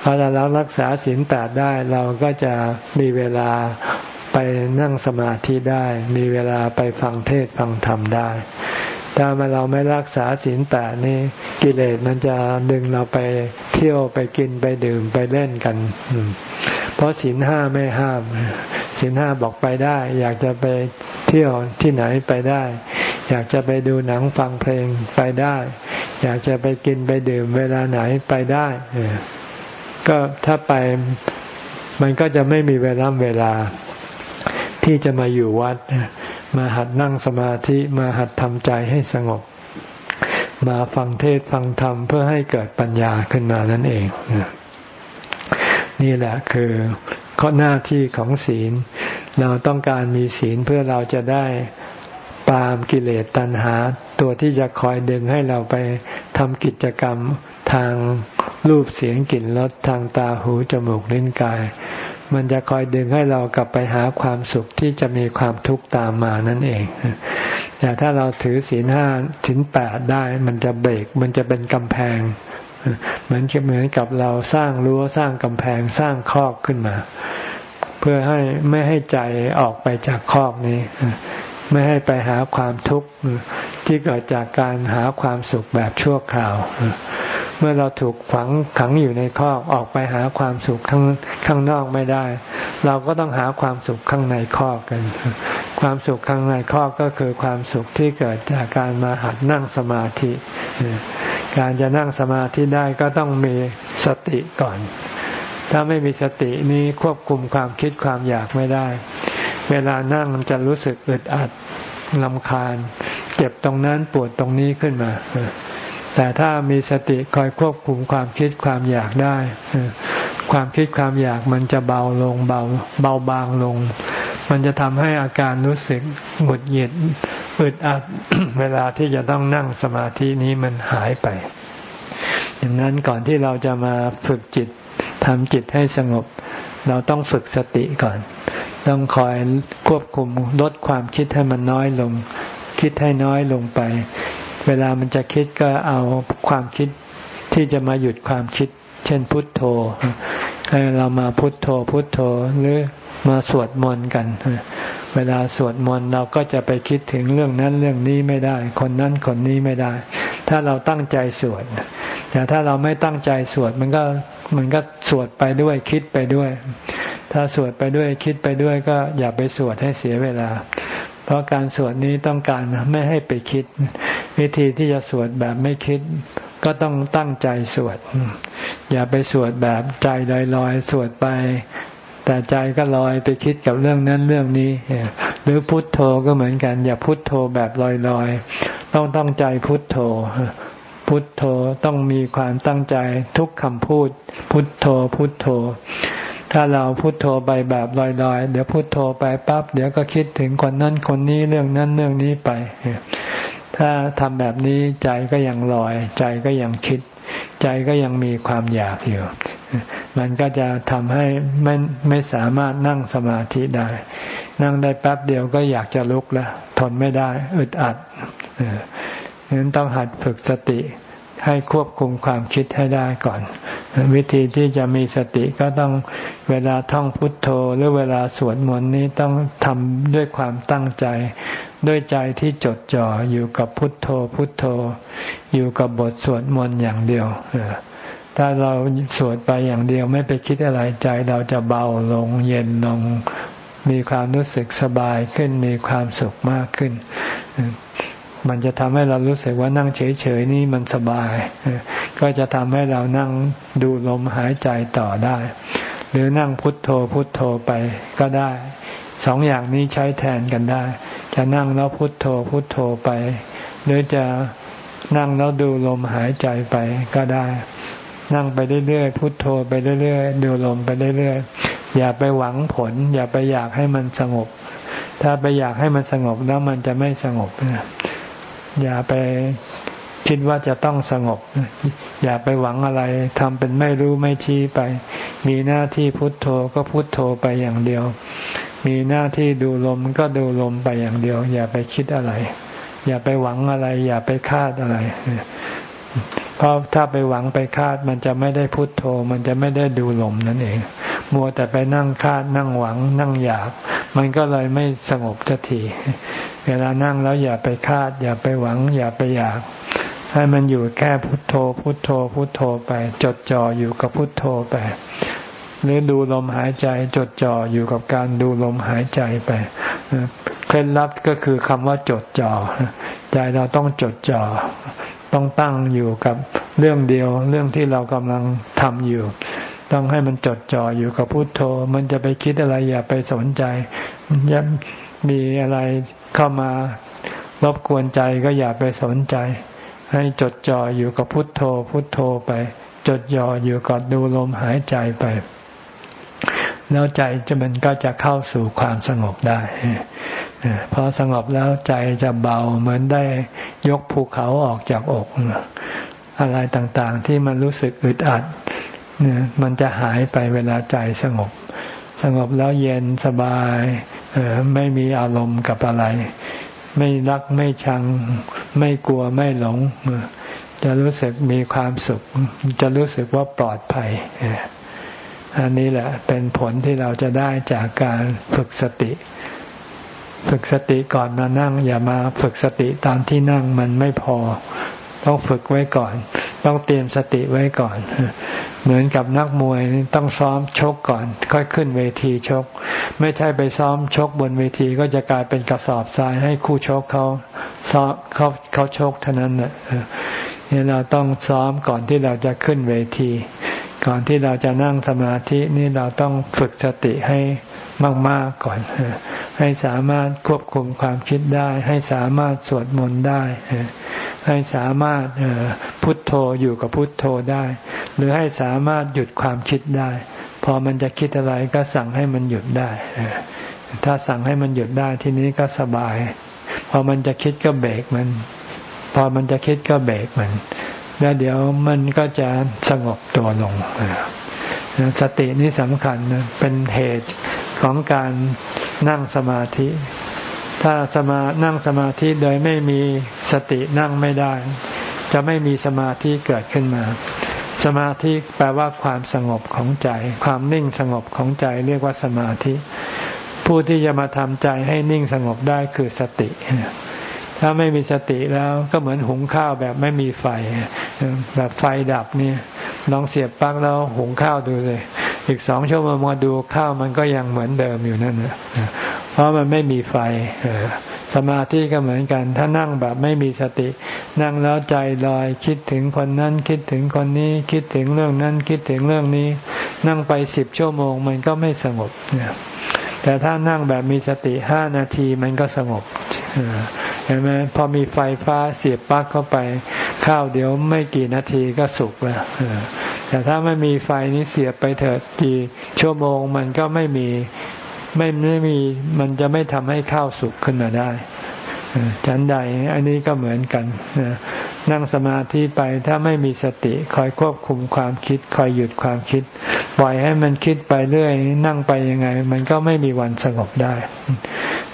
พอเรารักษาศีลแปดได้เราก็จะมีเวลาไปนั่งสมาธิได้ มีเวลาไปฟังเทศฟังธรรมได้ ถ้ามาเราไม่รักษาศีลแปดนี่กิเลสมันจะดึงเราไปเที่ยวไปกินไปดื่มไปเล่นกัน เพราะศีลห้าไม่ห้ามศีลห้าบอกไปได้ อยากจะไปเที่ยวที่ไหนไปได้ อยากจะไปดูหนังฟังเพลงไปได้ อยากจะไปกินไปดื่มเวลาไหนไปได้ ก็ถ้าไปมันก็จะไม่มีเวลาเวลา ที่จะมาอยู่วัด มาหัดนั่งสมาธิมาหัดทำใจให้สงบ มาฟังเทศฟังธรรมเพื่อให้เกิดปัญญาขึ้นมานั่นเอง นี่แหละคือข้อหน้าที่ของศีล เราต้องการมีศีลเพื่อเราจะได้ ปามกิเลสตัณหา ตัวที่จะคอยดึงให้เราไปทำกิจกรรมทางรูปเสียงกลิ่นรสทางตาหูจมูกลิ้นกาย มันจะคอยดึงให้เรากลับไปหาความสุขที่จะมีความทุกข์ตามมานั่นเอง แต่ถ้าเราถือศีลห้าศีลแปดได้มันจะเบรกมันจะเป็นกำแพง เหมือนเหมือนกับเราสร้างรั้วสร้างกำแพงสร้างคอกขึ้นมา เพื่อให้ไม่ให้ใจออกไปจากคอกนี้ ไม่ให้ไปหาความทุกข์ที่เกิดจากการหาความสุขแบบชั่วคราว เมื่อเราถูกฝังขังอยู่ในคอกออกไปหาความสุขข้างข้างนอกไม่ได้ เราก็ต้องหาความสุขข้างในคอกกัน ความสุขข้างในคอกก็คือความสุขที่เกิดจากการมาหัดนั่งสมาธิ การจะนั่งสมาธิได้ก็ต้องมีสติก่อน ถ้าไม่มีสตินี้ควบคุมความคิดความอยากไม่ได้ เวลานั่งมันจะรู้สึกอึดอัดลำคาญ เจ็บตรงนั้นปวดตรงนี้ขึ้นมา แต่ถ้ามีสติคอยควบคุมความคิดความอยากได้ ความคิดความอยากมันจะเบาลงเบาเบาบางลง มันจะทำให้อาการรู้สึกหงุดหงิดอึดอัดเวลาที่จะต้องนั่งสมาธินี้มันหายไปดังนั้นก่อนที่เราจะมาฝึกจิตทำจิตให้สงบ เราต้องฝึกสติก่อน ต้องคอยควบคุมลดความคิดให้มันน้อยลง คิดให้น้อยลงไป เวลามันจะคิดก็เอาความคิดที่จะมาหยุดความคิด เช่นพุทโธ ให้เรามาพุทโธพุทโธหรือมาสวดมนต์กัน เวลาสวดมนต์เราก็จะไปคิดถึงเรื่องนั้นเรื่องนี้ไม่ได้ คนนั้นคนนี้ไม่ได้ ถ้าเราตั้งใจสวด แต่ถ้าเราไม่ตั้งใจสวดมันก็มันก็สวดไปด้วยคิดไปด้วย ถ้าสวดไปด้วยคิดไปด้วยก็อย่าไปสวดให้เสียเวลา เพราะการสวดนี้ต้องการไม่ให้ไปคิด วิธีที่จะสวดแบบไม่คิด ก็ต้องตั้งใจสวด อย่าไปสวดแบบใจลอยๆ สวดไป แต่ใจก็ลอยไปคิดกับเรื่องนั้นเรื่องนี้ หรือพุทโธก็เหมือนกัน อย่าพุทโธแบบลอยๆ ต้องตั้งใจพุทโธ พุทโธต้องมีความตั้งใจทุกคำพูด พุทโธพุทโธ ถ้าเราพุทโธไปแบบลอยๆ เดี๋ยวพุทโธไปปั๊บเดี๋ยวก็คิดถึงคนนั้นคนนี้เรื่องนั้นเรื่องนี้ไป ถ้าทำแบบนี้ใจก็ยังลอย ใจก็ยังคิด ใจก็ยังมีความอยากอยู่ มันก็จะทำให้ไม่ไม่สามารถนั่งสมาธิได้ นั่งได้แป๊บเดียวก็อยากจะลุกแล้วทนไม่ได้อึดอัดนั้นต้องหัดฝึกสติให้ควบคุมความคิดให้ได้ก่อน วิธีที่จะมีสติก็ต้องเวลาท่องพุทโธ หรือเวลาสวดมนต์นี้ต้องทำด้วยความตั้งใจ ด้วยใจที่จดจ่ออยู่กับพุทโธพุทโธ อยู่กับบทสวดมนต์อย่างเดียวถ้าเราสวดไปอย่างเดียวไม่ไปคิดอะไรใจเราจะเบาลงเย็นลง มีความรู้สึกสบายขึ้นมีความสุขมากขึ้น มันจะทำให้เรารู้สึกว่านั่งเฉยๆนี่มันสบาย ก็จะทำให้เรานั่งดูลมหายใจต่อได้ หรือนั่งพุทโธพุทโธไปก็ได้ สองอย่างนี้ใช้แทนกันได้ จะนั่งแล้วพุทโธพุทโธไป หรือจะนั่งแล้วดูลมหายใจไปก็ได้ นั่งไปเรื่อยๆพุทโธไปเรื่อยๆดูลมไปเรื่อยๆอย่าไปหวังผล อย่าไปอยากให้มันสงบ ถ้าไปอยากให้มันสงบแล้วมันจะไม่สงบอย่าไปคิดว่าจะต้องสงบ อย่าไปหวังอะไรทำเป็นไม่รู้ไม่ชี้ไป มีหน้าที่พุทโธก็พุทโธไปอย่างเดียว มีหน้าที่ดูลมก็ดูลมไปอย่างเดียว อย่าไปคิดอะไร อย่าไปหวังอะไร อย่าไปคาดอะไรเพราะถ้าไปหวังไปคาดมันจะไม่ได้พุทโธ มันจะไม่ได้ดูลมนั่นเอง มัวแต่ไปนั่งคาดนั่งหวัง นั่งอยาก มันก็เลยไม่สงบสักทีเวลานั่งแล้วอย่าไปคาด อย่าไปหวัง อย่าไปอยาก ให้มันอยู่แค่พุทโธ พุทโธ พุทโธไป จดจ่ออยู่กับพุทโธไป หรือดูลมหายใจจดจ่ออยู่กับการดูลมหายใจไปเคล็ดลับก็คือคำว่าจดจ่อใจเราต้องจดจ่อต้องตั้งอยู่กับเรื่องเดียวเรื่องที่เรากำลังทำอยู่ ต้องให้มันจดจ่ออยู่กับพุโทโธ มันจะไปคิดอะไรอย่าไปสนใจยัมีอะไรเข้ามารบกวนใจก็อย่าไปสนใจ ให้จดจ่ออยู่กับพุทโธ พุทโธไป จดจ่ออยู่กับดูลมหายใจไป แล้วใจจะมันก็จะเข้าสู่ความสงบได้พอสงบแล้วใจจะเบาเหมือนได้ยกภูเขาออกจากอก อะไรต่างๆ ที่มันรู้สึกอึดอัดมันจะหายไปเวลาใจสงบ สงบแล้วเย็นสบายไม่มีอารมณ์กับอะไร ไม่รักไม่ชัง ไม่กลัวไม่หลง จะรู้สึกมีความสุข จะรู้สึกว่าปลอดภัย อันนี้แหละเป็นผลที่เราจะได้จากการฝึกสติ ฝึกสติก่อนมานั่ง อย่ามาฝึกสติตอนที่นั่งมันไม่พอ ต้องฝึกไว้ก่อน ต้องเตรียมสติไว้ก่อน เหมือนกับนักมวยต้องซ้อมชกก่อน ค่อยขึ้นเวทีชก ไม่ใช่ไปซ้อมชกบนเวทีก็จะกลายเป็นกระสอบทรายให้คู่ชกเขาซ้อมเขาเขาชกเท่านั้นน่ะนี่เราต้องซ้อมก่อนที่เราจะขึ้นเวที ก่อนที่เราจะนั่งสมาธินี่เราต้องฝึกสติให้มาก ๆก่อน ให้สามารถควบคุมความคิดได้ ให้สามารถสวดมนต์ได้ ให้สามารถพุทโธอยู่กับพุทโธได้ หรือให้สามารถหยุดความคิดได้ พอมันจะคิดอะไรก็สั่งให้มันหยุดได้ ถ้าสั่งให้มันหยุดได้ทีนี้ก็สบาย พอมันจะคิดก็เบรกมัน พอมันจะคิดก็เบรกมัน แล้วเดี๋ยวมันก็จะสงบตัวลงสตินี่สำคัญเป็นเหตุของการนั่งสมาธิ ถ้าสมานั่งสมาธิโดยไม่มีสตินั่งไม่ได้ จะไม่มีสมาธิเกิดขึ้นมา สมาธิแปลว่าความสงบของใจ ความนิ่งสงบของใจเรียกว่าสมาธิ ผู้ที่จะมาทำใจให้นิ่งสงบได้คือสติ ถ้าไม่มีสติแล้วก็เหมือนหุงข้าวแบบไม่มีไฟ แบบไฟดับนี่ลองเสียบปลั๊กแล้วหุงข้าวดูเลย อีกสองชั่วโมงมาดูข้าวมันก็ยังเหมือนเดิมอยู่นั่นนะเพราะมันไม่มีไฟสมาธิก็เหมือนกัน ถ้านั่งแบบไม่มีสติ นั่งแล้วใจลอยคิดถึงคนนั้น คิดถึงคนนี้ คิดถึงเรื่องนั้น คิดถึงเรื่องนี้ นั่งไปสิบชั่วโมงมันก็ไม่สงบแต่ถ้านั่งแบบมีสติห้านาทีมันก็สงบ เห็นไหมพอมีไฟฟ้าเสียบปลั๊กเข้าไป ข้าวเดี๋ยวไม่กี่นาทีก็สุกแล้วแต่ถ้าไม่มีไฟนี้เสียบไปเถิดกี่ชั่วโมงมันก็ไม่มีไม่ไม่มีมันจะไม่ทำให้ข้าวสุกขึ้นมาได้ ฉันใดอันนี้ก็เหมือนกันนั่งสมาธิไปถ้าไม่มีสติคอยควบคุมความคิด คอยหยุดความคิด ปล่อยให้มันคิดไปเรื่อย นั่งไปยังไง มันก็ไม่มีวันสงบได้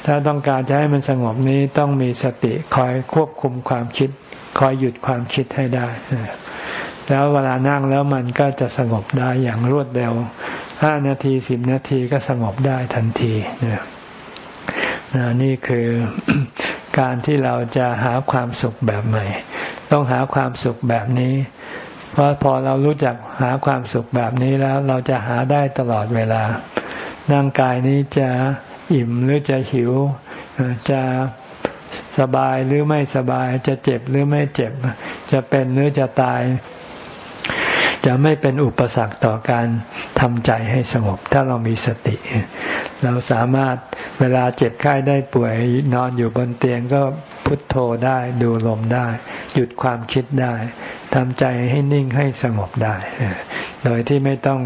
ถ้าต้องการจะให้มันสงบนี้ต้องมีสติคอยควบคุมความคิด คอยหยุดความคิดให้ได้แล้วเวลานั่งแล้วมันก็จะสงบได้อย่างรวดเร็วห้านาทีสิบนาทีก็สงบได้ทันทีเนี่ยนี่คือ การที่เราจะหาความสุขแบบใหม่ ต้องหาความสุขแบบนี้ เพราะพอเรารู้จักหาความสุขแบบนี้แล้วเราจะหาได้ตลอดเวลา ร่างกายนี้จะอิ่มหรือจะหิว จะสบายหรือไม่สบาย จะเจ็บหรือไม่เจ็บ จะเป็นหรือจะตาย จะไม่เป็นอุปสรรคต่อการทำใจให้สงบ ถ้าเรามีสติ เราสามารถเวลาเจ็บไข้ได้ป่วยนอนอยู่บนเตียงก็พุทโธได้ดูลมได้ หยุดความคิดได้ทำใจให้นิ่งให้สงบได้ โดยที่ไม่ต้อง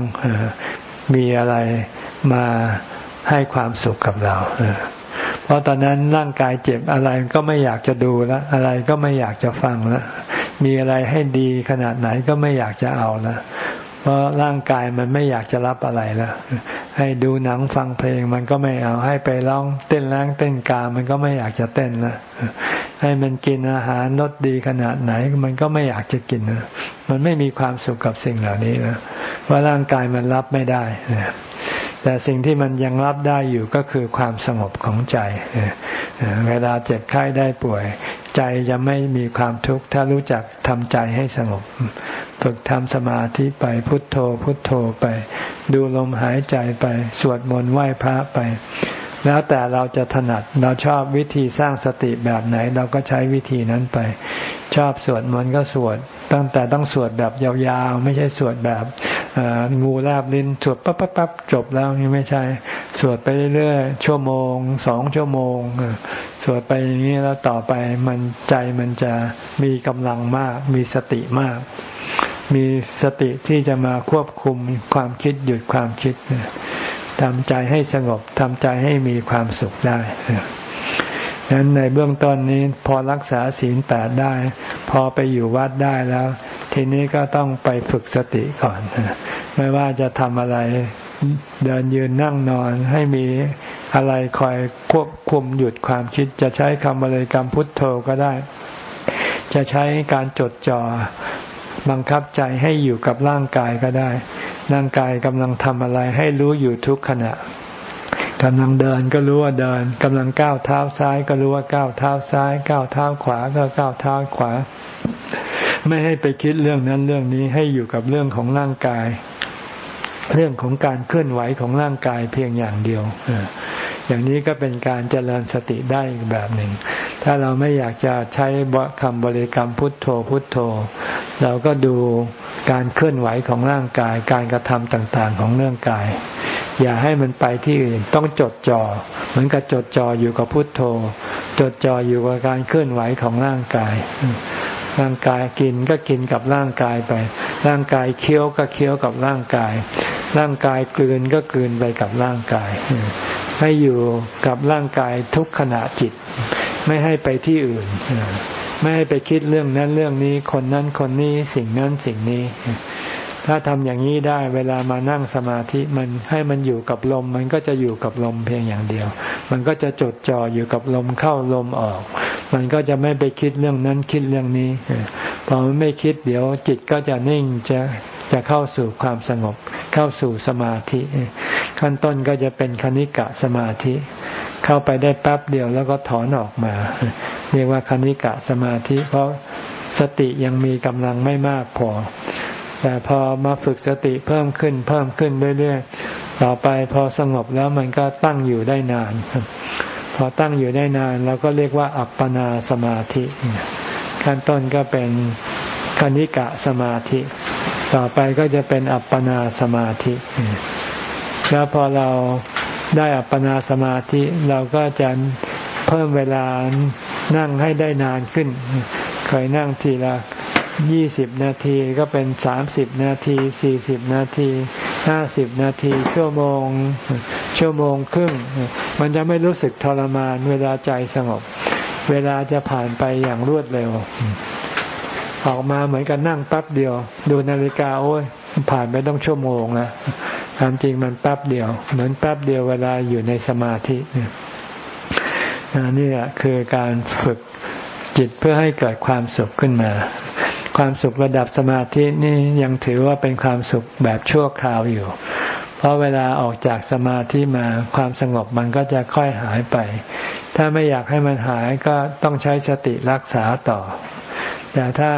มีอะไรมาให้ความสุขกับเรา เพราะตอนนั้นร่างกายเจ็บอะไรก็ไม่อยากจะดูแล้วอะไรก็ไม่อยากจะฟังแล้วมีอะไรให้ดีขนาดไหนก็ไม่อยากจะเอาแล้วเพราะร่างกายมันไม่อยากจะรับอะไรแล้วให้ดูหนังฟังเพลงมันก็ไม่เอาให้ไปร้องเต้นแรงเต้นกา มันก็ไม่อยากจะเต้นละให้มันกินอาหารรสดีขนาดไหน มันก็ไม่อยากจะกินมันไม่มีความสุขกับสิ่งเหล่านี้นะว่าะร่างกายมันรับไม่ได้นะ แต่สิ่งที่มันยังรับได้อยู่ก็คือความสงบของใจ เวลาเจ็บไข้ได้ป่วย ใจจะไม่มีความทุกข์ถ้ารู้จักทำใจให้สงบ ฝึกทำสมาธิไปพุทโธ พุทโธไป ดูลมหายใจไป สวดมนต์ไหว้พระไป แล้วแต่เราจะถนัดเราชอบวิธีสร้างสติแบบไหน เราก็ใช้วิธีนั้นไป ชอบสวดมนต์ก็สวด ตั้งแต่ต้องสวดแบบยาวๆ ไม่ใช่สวดแบบ งูแลบลิ้นสวดปั๊บปั๊บปั๊บจบแล้วนี่ไม่ใช่ สวดไปเรื่อยๆชั่วโมงสองชั่วโมงสวดไปอย่างนี้แล้วต่อไปมันใจมันจะมีกำลังมาก มีสติมาก มีสติที่จะมาควบคุมความคิดหยุดความคิดทำใจให้สงบทำใจให้มีความสุขได้ ดังนั้นในเบื้องต้นนี้พอรักษาศีลแปดได้ พอไปอยู่วัดได้แล้ว ทีนี้ก็ต้องไปฝึกสติก่อน ไม่ว่าจะทำอะไรเดินยืนนั่งนอนให้มีอะไรคอยควบคุมหยุดความคิด จะใช้คำบริกรรมพุทโธก็ได้ จะใช้การจดจ่อบังคับใจให้อยู่กับร่างกายก็ได้ ร่างกายกำลังทำอะไรให้รู้อยู่ทุกขณะ กำลังเดินก็รู้ว่าเดินกำลังก้าวเท้าซ้ายก็รู้ว่าก้าวเท้าซ้ายก้าวเท้าขวาก็ก้าวเท้าขวา ไม่ให้ไปคิดเรื่องนั้นเรื่องนี้ให้อยู่กับเรื่องของร่างกาย เรื่องของการเคลื่อนไหวของร่างกายเพียงอย่างเดียวอย่างนี้ก็เป็นการเจริญสติได้อีกแบบหนึ่ง ถ้าเราไม่อยากจะใช้คำบริกรรมพุทโธพุทโธ เราก็ดูการเคลื่อนไหวของร่างกาย การกระทำต่างๆของเรื่องกาย อย่าให้มันไปที่อื่นต้องจดจอ่อเหมือนกับจดจ่ออยู่กับพุทโธ จดจ่ออยู่กับการเคลื่อนไหวของร่างกาย ร่างกายกินก็กินกับร่างกายไป ร่างกายเคี้ยวก็เคี้ยวกับร่างกาย ร่างกายกลืนก็กลืนไปกับร่างกาย ให้อยู่กับร่างกายทุกขณะจิต ไม่ให้ไปที่อื่นไม่ให้ไปคิดเรื่องนั้นเรื่องนี้คนนั้นคนนี้สิ่งนั้นสิ่งนี้ ถ้าทำอย่างนี้ได้เวลามานั่งสมาธิมันให้มันอยู่กับลม มันก็จะอยู่กับลมเพียงอย่างเดียว มันก็จะจดจ่ออยู่กับลมเข้าลมออก มันก็จะไม่ไปคิดเรื่องนั้นคิดเรื่องนี้พอมันไม่คิดเดี๋ยวจิตก็จะนิ่งจะจะเข้าสู่ความสงบ เข้าสู่สมาธิ ขั้นต้นก็จะเป็นคณิกะสมาธิ เข้าไปได้แป๊บเดียวแล้วก็ถอนออกมา เรียกว่าคณิกะสมาธิ เพราะสติยังมีกำลังไม่มากพอ แต่พอมาฝึกสติเพิ่มขึ้นเพิ่มขึ้นเรื่อยๆ ต่อไปพอสงบแล้วมันก็ตั้งอยู่ได้นาน พอตั้งอยู่ได้นานเราก็เรียกว่าอัปปนาสมาธิขั้นต้นก็เป็นคณิกะสมาธิ ต่อไปก็จะเป็นอัปปนาสมาธิ แล้วพอเราได้อัปปนาสมาธิเราก็จะเพิ่มเวลานั่งให้ได้นานขึ้น เคยนั่งทีละ ยี่สิบนาทีก็เป็นสามสิบนาทีสี่สิบนาทีห้าสิบนาทีชั่วโมง ชั่วโมงครึ่ง มันจะไม่รู้สึกทรมานเวลาใจสงบ เวลาจะผ่านไปอย่างรวดเร็ว ออกมาเหมือนกับนั่งแป๊บเดียว ดูนาฬิกาโอ้ยผ่านไปต้องชั่วโมงนะความจริงมันแป๊บเดียว เหมือนแป๊บเดียวเวลาอยู่ในสมาธินี่แหละคือการฝึกจิตเพื่อให้เกิดความสุขขึ้นมา ความสุขระดับสมาธินี่ยังถือว่าเป็นความสุขแบบชั่วคราวอยู่ เพราะเวลาออกจากสมาธิมาความสงบมันก็จะค่อยหายไป ถ้าไม่อยากให้มันหายก็ต้องใช้สติรักษาต่อ แต่ถ้า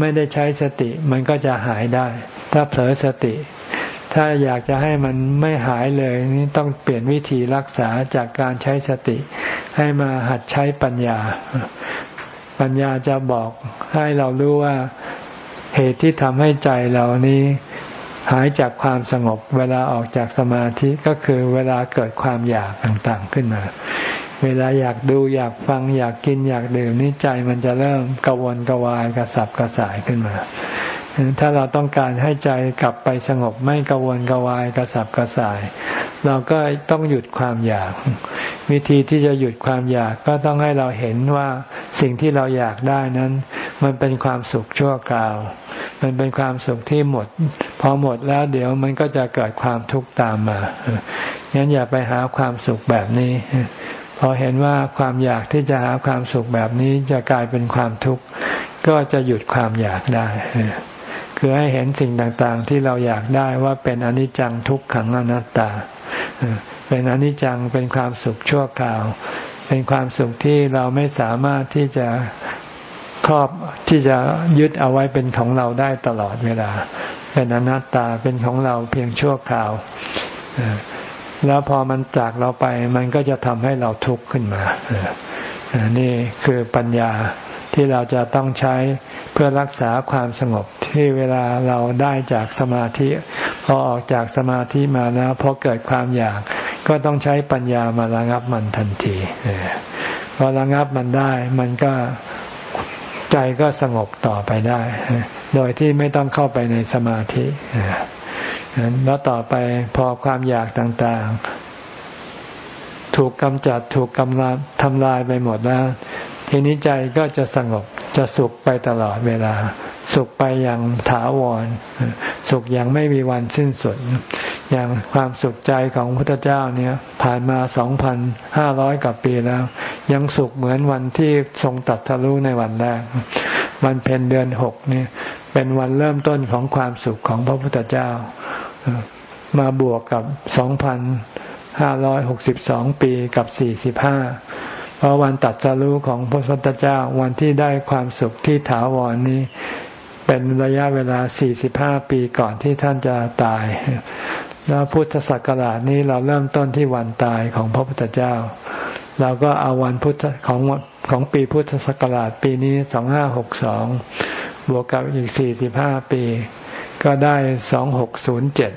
ไม่ได้ใช้สติมันก็จะหายได้ ถ้าเผลอสติ ถ้าอยากจะให้มันไม่หายเลยนี่ต้องเปลี่ยนวิธีรักษาจากการใช้สติ ให้มาหัดใช้ปัญญา ปัญญาจะบอกให้เรารู้ว่าเหตุที่ทำให้ใจเรานี้หายจากความสงบเวลาออกจากสมาธิก็คือเวลาเกิดความอยากต่างๆขึ้นมา เวลาอยากดูอยากฟังอยากกินอยากดื่มนี่ใจมันจะเริ่มกวนกวายกระสับกระส่ายขึ้นมา ถ้าเราต้องการให้ใจกลับไปสงบไม่กวนกวายกระสับกระส่าย เราก็ต้องหยุดความอยาก วิธีที่จะหยุดความอยากก็ต้องให้เราเห็นว่าสิ่งที่เราอยากได้นั้น มันเป็นความสุขชั่วคราว มันเป็นความสุขที่หมด พอหมดแล้วเดี๋ยวมันก็จะเกิดความทุกข์ตามมางั้นอย่าไปหาความสุขแบบนี้พอเห็นว่าความอยากที่จะหาความสุขแบบนี้จะกลายเป็นความทุกข์ ก็จะหยุดความอยากได้ คือให้เห็นสิ่งต่างๆ ที่เราอยากได้ว่าเป็นอนิจจังทุกขังอนัตตา เป็นอนิจจังเป็นความสุขชั่วคราว เป็นความสุขที่เราไม่สามารถที่จะครอบที่จะยึดเอาไว้เป็นของเราได้ตลอดเวลา เป็นอนัตตาเป็นของเราเพียงชั่วคราว แล้วพอมันจากเราไปมันก็จะทำให้เราทุกข์ขึ้นมา นี่คือปัญญาที่เราจะต้องใช้ เพื่อรักษาความสงบที่เวลาเราได้จากสมาธิ พอออกจากสมาธิมาแล้วพอเกิดความอยาก ก็ต้องใช้ปัญญามาระงับมันทันทีพอระงับมันได้มันก็ใจก็สงบต่อไปได้ โดยที่ไม่ต้องเข้าไปในสมาธิแล้วต่อไปพอความอยากต่างๆ ถูกกำจัดถูกกำลังทำลายไปหมดแล้ว ทีนี้ใจก็จะสงบจะสุขไปตลอดเวลา สุขไปอย่างถาวร สุขอย่างไม่มีวันสิ้นสุด อย่างความสุขใจของพระพุทธเจ้าเนี่ย ผ่านมาสองพันห้าร้อยกว่าปีแล้ว ยังสุขเหมือนวันที่ทรงตัดทะลุในวันแรก วันเพ็ญเดือนหกเนี่ยเป็นวันเริ่มต้นของความสุขของพระพุทธเจ้า มาบวกกับสองพันห้าร้อยหกสิบสองปีกับสี่สิบห้า ราะวันตัดสรู้ของพระพุทธเจ้าวันที่ได้ความสุขที่ถาวรนนี้ เป็นระยะเวลาสี่สิบห้าปีก่อนที่ท่านจะตาย แล้วพุทธศักราชนี้เราเริ่มต้นที่วันตายของพระพุทธเจ้า เราก็เอาวันพุทธของของปีพุทธศักราชปีนี้สองห้าหกสองบวกกับอีกสี่สิบห้าปีก็ได้สองหกศูนย์เจ็ด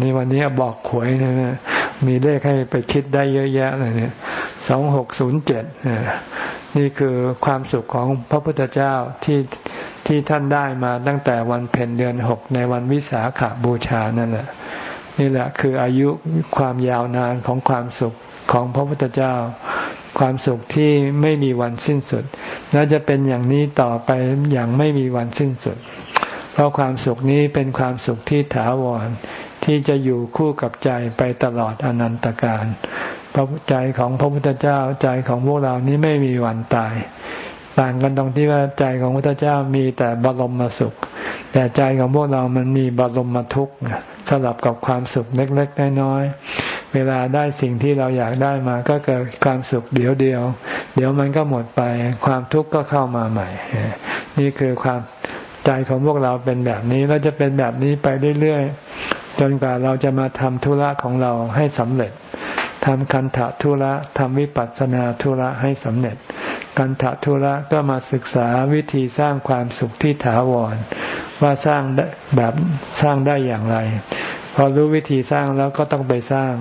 นี่วันนี้บอกหวยนะมีเลขให้ไปคิดได้เยอะแยะเลยเนี่ย สองหกศูนย์เจ็ดนี่คือความสุขของพระพุทธเจ้าที่ที่ท่านได้มาตั้งแต่วันเพ็ญเดือนหกในวันวิสาขาบูชานั่นแหละนี่แหละคืออายุความยาวนานของความสุขของพระพุทธเจ้า ความสุขที่ไม่มีวันสิ้นสุด และจะเป็นอย่างนี้ต่อไปอย่างไม่มีวันสิ้นสุด เพราะความสุขนี้เป็นความสุขที่ถาวรที่จะอยู่คู่กับใจไปตลอดอนันตการพระใจของพระพุทธเจ้าใจของพวกเรานี้ไม่มีวันตาย ต่างกันตรงที่ว่าใจของพระพุทธเจ้ามีแต่บรมสุข แต่ใจของพวกเรามันมีบรมทุกข์สลับกับความสุขเล็กๆน้อยๆเวลาได้สิ่งที่เราอยากได้มาก็เกิดความสุขเดียวเดียว เดี๋ยวมันก็หมดไปความทุกข์ก็เข้ามาใหม่ นี่คือความ ใจของพวกเราเป็นแบบนี้เราจะเป็นแบบนี้ไปเรื่อยๆจนกว่าเราจะมาทำธุระของเราให้สำเร็จทำคันถะธุระทำวิปัสสนาธุระให้สำเร็จกันถะธุระก็มาศึกษาวิธีสร้างความสุขที่ถาวร ว่าสร้างแบบสร้างได้อย่างไร พอรู้วิธีสร้างแล้วก็ต้องไปสร้าง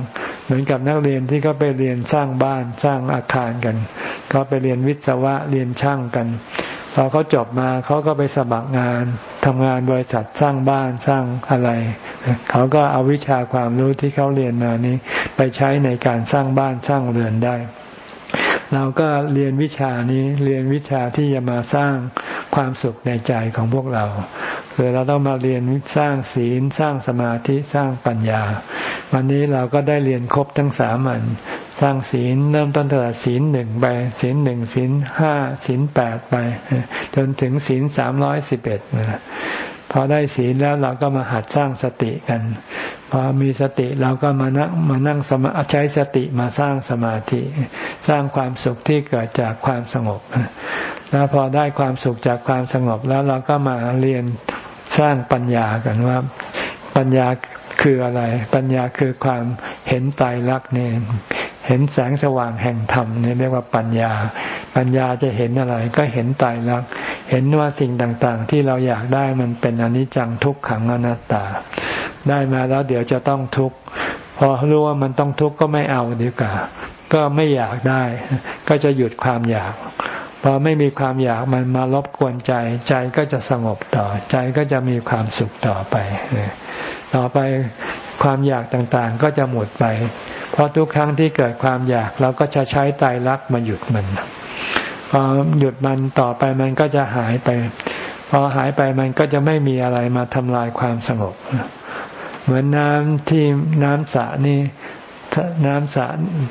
เหมือนกับนักเรียนที่เขาไปเรียนสร้างบ้านสร้างอาคารกันเขาไปเรียนวิศวะเรียนช่างกัน พอเขาจบมาเขาก็ไปสมัครงานทำงานบริษัทสร้างบ้านสร้างอะไร เขาก็เอาวิชาความรู้ที่เขาเรียนมานี้ ไปใช้ในการสร้างบ้านสร้างเรือนได้ เราก็เรียนวิชานี้เรียนวิชาที่จะมาสร้างความสุขในใจของพวกเราคือเราต้องมาเรียนสร้างศีลสร้างสมาธิสร้างปัญญา วันนี้เราก็ได้เรียนครบทั้งสามัน สร้างศีลเริ่มต้นตั้งแต่ศีลหนึ่งไปศีลหนึ่งศีลห้าศีลแปดไป จนถึงศีลสามร้อยสิบเอ็ดพอได้ศีลแล้วเราก็มาหัดสร้างสติกัน พอมีสติเราก็มานั่งมานั่งสมาใช้สติมาสร้างสมาธิ สร้างความสุขที่เกิดจากความสงบ แล้วพอได้ความสุขจากความสงบแล้วเราก็มาเรียนสร้างปัญญากันว่าปัญญาคืออะไร ปัญญาคือความเห็นไตรลักษณ์เนี่ย เห็นแสงสว่างแห่งธรรมนี่เรียกว่าปัญญา ปัญญาจะเห็นอะไร ก็เห็นตายรัก เห็นว่าสิ่งต่างๆ ที่เราอยากได้มันเป็นอนิจจังทุกขังอนัตตา ได้มาแล้วเดี๋ยวจะต้องทุกข์พอรู้ว่ามันต้องทุกข์ก็ไม่เอาดีกว่าก็ไม่อยากได้ ก็จะหยุดความอยาก พอไม่มีความอยากมันมารบกวนใจ ใจก็จะสงบต่อ ใจก็จะมีความสุขต่อไป ต่อไปความอยากต่างๆก็จะหมดไป เพราะทุกครั้งที่เกิดความอยากเราก็จะใช้ตายรักมาหยุดมันพอหยุดมันต่อไปมันก็จะหายไป พอหายไปมันก็จะไม่มีอะไรมาทำลายความสงบเหมือนน้ำที่น้ำสระนี่ น้ำสระ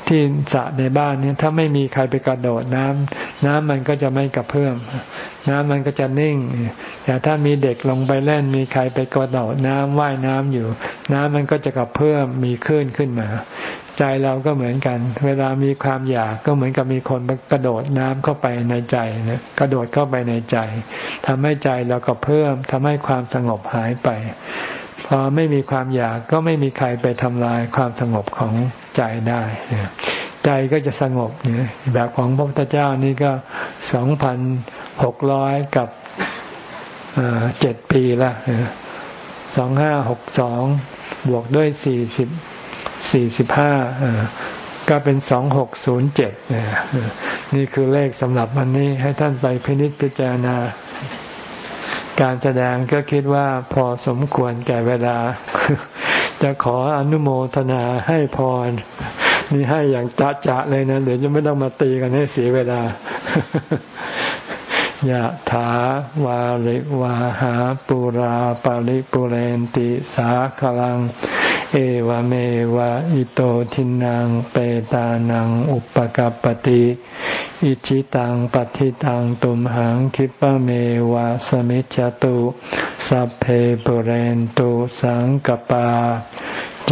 ที่สระในบ้านนี่ถ้าไม่มีใครไปกระโดดน้ำน้ำมันก็จะไม่กระเพื่อมน้ำมันก็จะนิ่ง แต่ถ้ามีเด็กลงไปเล่น มีใครไปกระโดดน้ำว่ายน้ำอยู่ น้ำมันก็จะกระเพื่อมมีคลื่นขึ้นมา ใจเราก็เหมือนกัน เวลามีความอยากก็เหมือนกับมีคนกระโดดน้ำเข้าไปในใจนะกระโดดเข้าไปในใจทำให้ใจเราก็เพิ่มทำให้ความสงบหายไป อไม่มีความอยากก็ไม่มีใครไปทำลายความสงบของใจได้ใจก็จะสงบเนี่ยแบบของพระพุทธเจ้านี่ก็สองพันหกร้อยกับเจ็ดปีละสองห้าหกสองบวกด้วยสี่สิบสี่สิบห้าก็เป็นสองหกศูนย์เจ็ดนี่คือเลขสำหรับวันนี้ให้ท่านไปพินิจพิจารณา การแสดงก็คิดว่าพอสมควรแก่เวลา จะขออนุโมทนาให้พร นี่ให้อย่างจะจะเลยนะ เดี๋ยวจะไม่ต้องมาตีกันให้เสียเวลายะถาวาริวาหาปุราปาริปุเรนติสาคลัง เอวเมวะอิโตทินังเปตานังอุปกัปติอิชิตังปฏิตังตุมหังคิปะเมวะสมิจจตุสัพเพปเรนตุสังกปา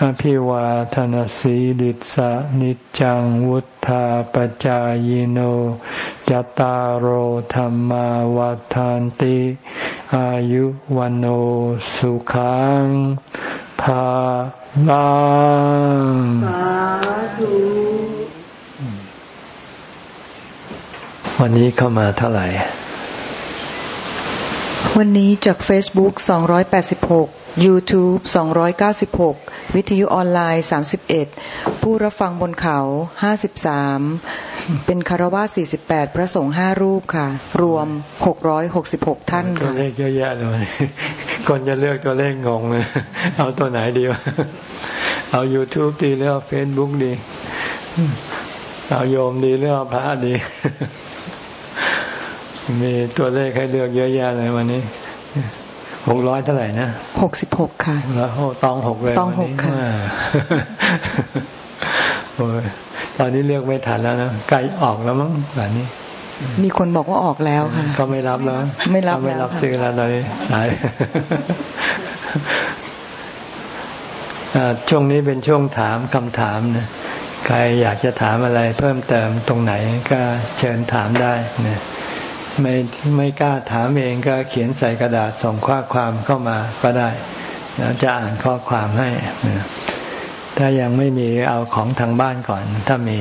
อภิวาทนสีลิสะนิจังวุธาปจายโนจตารโหธรรมวาทานติ อายุวันโอสุขังภาลังวันนี้เข้ามาเท่าไหร่ วันนี้จาก Facebook 286 YouTube 296 วิทยุออนไลน์ 31 ผู้รับฟังบนเขา 53 เป็นคารวะ48 พระสงฆ์5รูปค่ะ รวม 666 ท่านค่ะตัวเลขเยอะแยะเลยคนจะเลือกตัวเลขงงเลยเอาตัวไหนดีวะเอา YouTube ดีแล้ว Facebook ดี เอาโยมดีเรื่องพระดี มีตัวเลขให้เลือกเยอะแยะเลยวันนี้ หกร้อยเท่าไหร่นะหกสิบหกค่ะแล้วตองหกเลยตองหกค่ะโอ้ยตอนนี้เลือกไม่ทันแล้วนะใกล้ออกแล้วมั้งแบบนี้ มีคนบอกว่าออกแล้วค่ะ ก็ไม่รับแล้ว ไม่รับไม่รับซื้อแล้วตอนนี้หายช่วงนี้เป็นช่วงถามคำถามนะใครอยากจะถามอะไรเพิ่มเติมตรงไหนก็เชิญถามได้นะ ไม่ไม่กล้าถามเองก็เขียนใส่กระดาษส่งข้อความเข้ามาก็ได้แล้วจะอ่านข้อความให้ ถ้ายังไม่มีเอาของทางบ้านก่อน ถ้ามี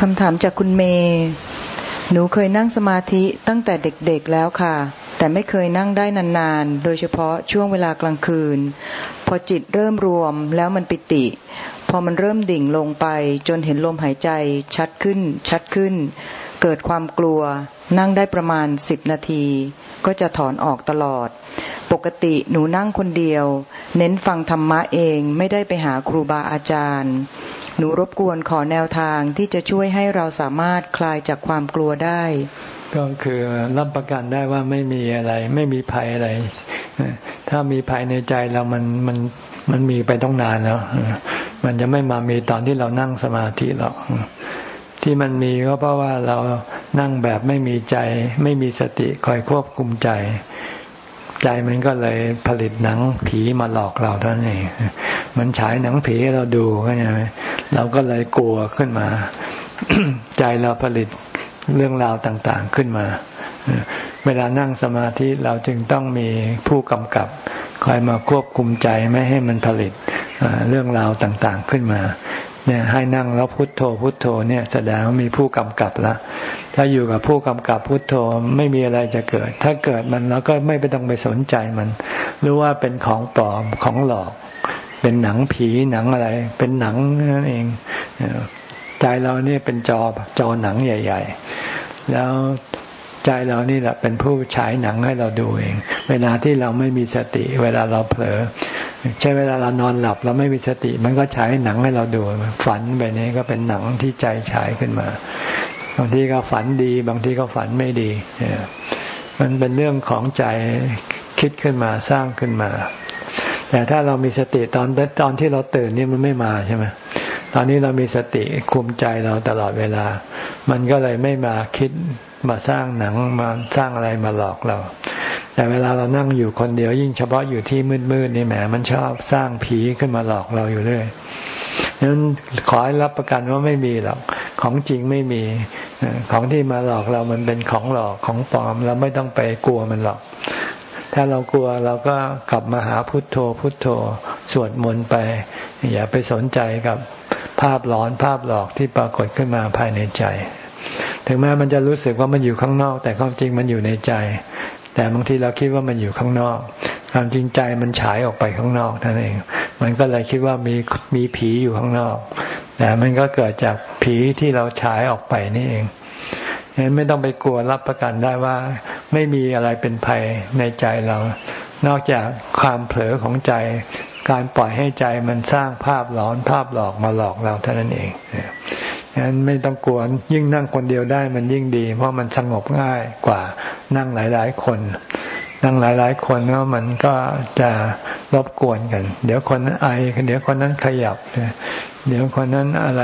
คำถามจากคุณเมย์หนูเคยนั่งสมาธิตั้งแต่เด็กๆแล้วค่ะ แต่ไม่เคยนั่งได้นานๆ โดยเฉพาะช่วงเวลากลางคืน พอจิตเริ่มรวมแล้วมันปิติ พอมันเริ่มดิ่งลงไป จนเห็นลมหายใจชัดขึ้น ชัดขึ้น เกิดความกลัว นั่งได้ประมาณสิบนาที ก็จะถอนออกตลอด ปกติหนูนั่งคนเดียว เน้นฟังธรรมะเองไม่ได้ไปหาครูบาอาจารย์ หนูรบกวนขอแนวทางที่จะช่วยให้เราสามารถคลายจากความกลัวได้ ก็คือรับประกันได้ว่าไม่มีอะไร ไม่มีภัยอะไรถ้ามีภัยในใจเรามันมันมันมีไปต้องนานแล้ว มันจะไม่มามีตอนที่เรานั่งสมาธิหรอกที่มันมีก็เพราะว่าเรานั่งแบบไม่มีใจ ไม่มีสติคอยควบคุมใจ ใจมันก็เลยผลิตหนังผีมาหลอกเราเท่านั้นเองมันฉายหนังผีให้เราดูก็ใช่ไหมเราก็เลยกลัวขึ้นมา ใจเราผลิตเรื่องราวต่าง ๆขึ้นมา เวลานั่งสมาธิเราจึงต้องมีผู้กำกับ คอยมาควบคุมใจไม่ให้มันผลิต เรื่องราวต่างๆขึ้นมาเนี่ยให้นั่งแล้วพุทโธพุทโธเนี่ยแสดงว่ามีผู้กำกับละ ถ้าอยู่กับผู้กำกับพุทโธไม่มีอะไรจะเกิด ถ้าเกิดมันเราก็ไม่ไปต้องไปสนใจมันหรือว่าเป็นของปลอมของหลอก เป็นหนังผีหนังอะไร เป็นหนังนั่นเองใจเราเนี่ยเป็นจอจอหนังใหญ่ ๆ แล้ว ใจเรานี่แหละเป็นผู้ฉายหนังให้เราดูเอง เวลาที่เราไม่มีสติ เวลาเราเผลอใช่เวลาเรานอนหลับเราไม่มีสติ มันก็ฉายหนังให้เราดูฝันไปนี้ก็เป็นหนังที่ใจฉายขึ้นมา บางทีก็ฝันดี บางทีก็ฝันไม่ดีมันเป็นเรื่องของใจคิดขึ้นมาสร้างขึ้นมา แต่ถ้าเรามีสติตอนตอนที่เราตื่นนี่มันไม่มาใช่ไหมตอนนี้เรามีสติคุมใจเราตลอดเวลา มันก็เลยไม่มาคิด มาสร้างหนังมาสร้างอะไรมาหลอกเรา แต่เวลาเรานั่งอยู่คนเดียว ยิ่งเฉพาะอยู่ที่มืดๆนี่แหมมันชอบสร้างผีขึ้นมาหลอกเราอยู่เรื่อยนั้นขอให้รับประกันว่าไม่มีหรอกของจริงไม่มีของที่มาหลอกเรามันเป็นของหลอกของปลอม เราไม่ต้องไปกลัวมันหรอก ถ้าเรากลัวเราก็กลับมาหาพุทโธ พุทโธสวดมนต์ไป อย่าไปสนใจกับภาพหลอนภาพหลอกที่ปรากฏขึ้นมาภายในใจ ถึงแม้มันจะรู้สึกว่ามันอยู่ข้างนอก แต่ความจริงมันอยู่ในใจ แต่บางทีเราคิดว่ามันอยู่ข้างนอก ความจริงใจมันฉายออกไปข้างนอกนั่นเอง มันก็เลยคิดว่ามีมีผีอยู่ข้างนอกแต่มันก็เกิดจากผีที่เราฉายออกไปนี่เองฉะนั้นไม่ต้องไปกลัวรับประกันได้ว่า ไม่มีอะไรเป็นภัยในใจเรา นอกจากความเผลอของใจ การปล่อยให้ใจมันสร้างภาพหลอนภาพหลอกมาหลอกเราเท่านั้นเอง ฉะนั้นไม่ต้องกลัวยิ่งนั่งคนเดียวได้มันยิ่งดี เพราะมันสงบง่ายกว่านั่งหลาย ๆ คน นั่งหลาย ๆ คนแล้วมันก็จะรบกวนกัน เดี๋ยวคนนั้นไอเดี๋ยวคนนั้นขยับ เดี๋ยวคนนั้นอะไร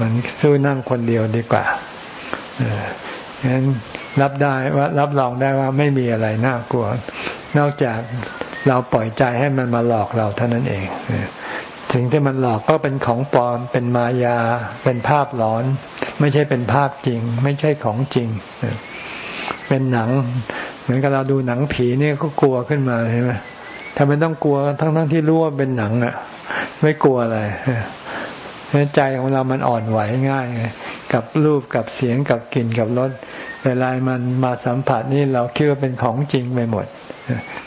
มันสู้นั่งคนเดียวดีกว่าฉะนั้นรับได้ว่ารับรองได้ว่าไม่มีอะไรน่ากลัว นอกจากเราปล่อยใจให้มันมาหลอกเราเท่านั้นเอง สิ่งที่มันหลอกก็เป็นของปลอม เป็นมายา เป็นภาพหลอน ไม่ใช่เป็นภาพจริง ไม่ใช่ของจริง เป็นหนัง เหมือนกับเราดูหนังผีนี่ก็กลัวขึ้นมาใช่ไหมทำไมต้องกลัวทั้งทั้งที่รู้ว่าเป็นหนังอะ ไม่กลัวอะไรใจของเรามันอ่อนไหวง่าย กับรูปกับเสียงกับกลิ่นกับรส เวลามันมาสัมผัสนี่เราคิดว่าเป็นของจริงไปหมด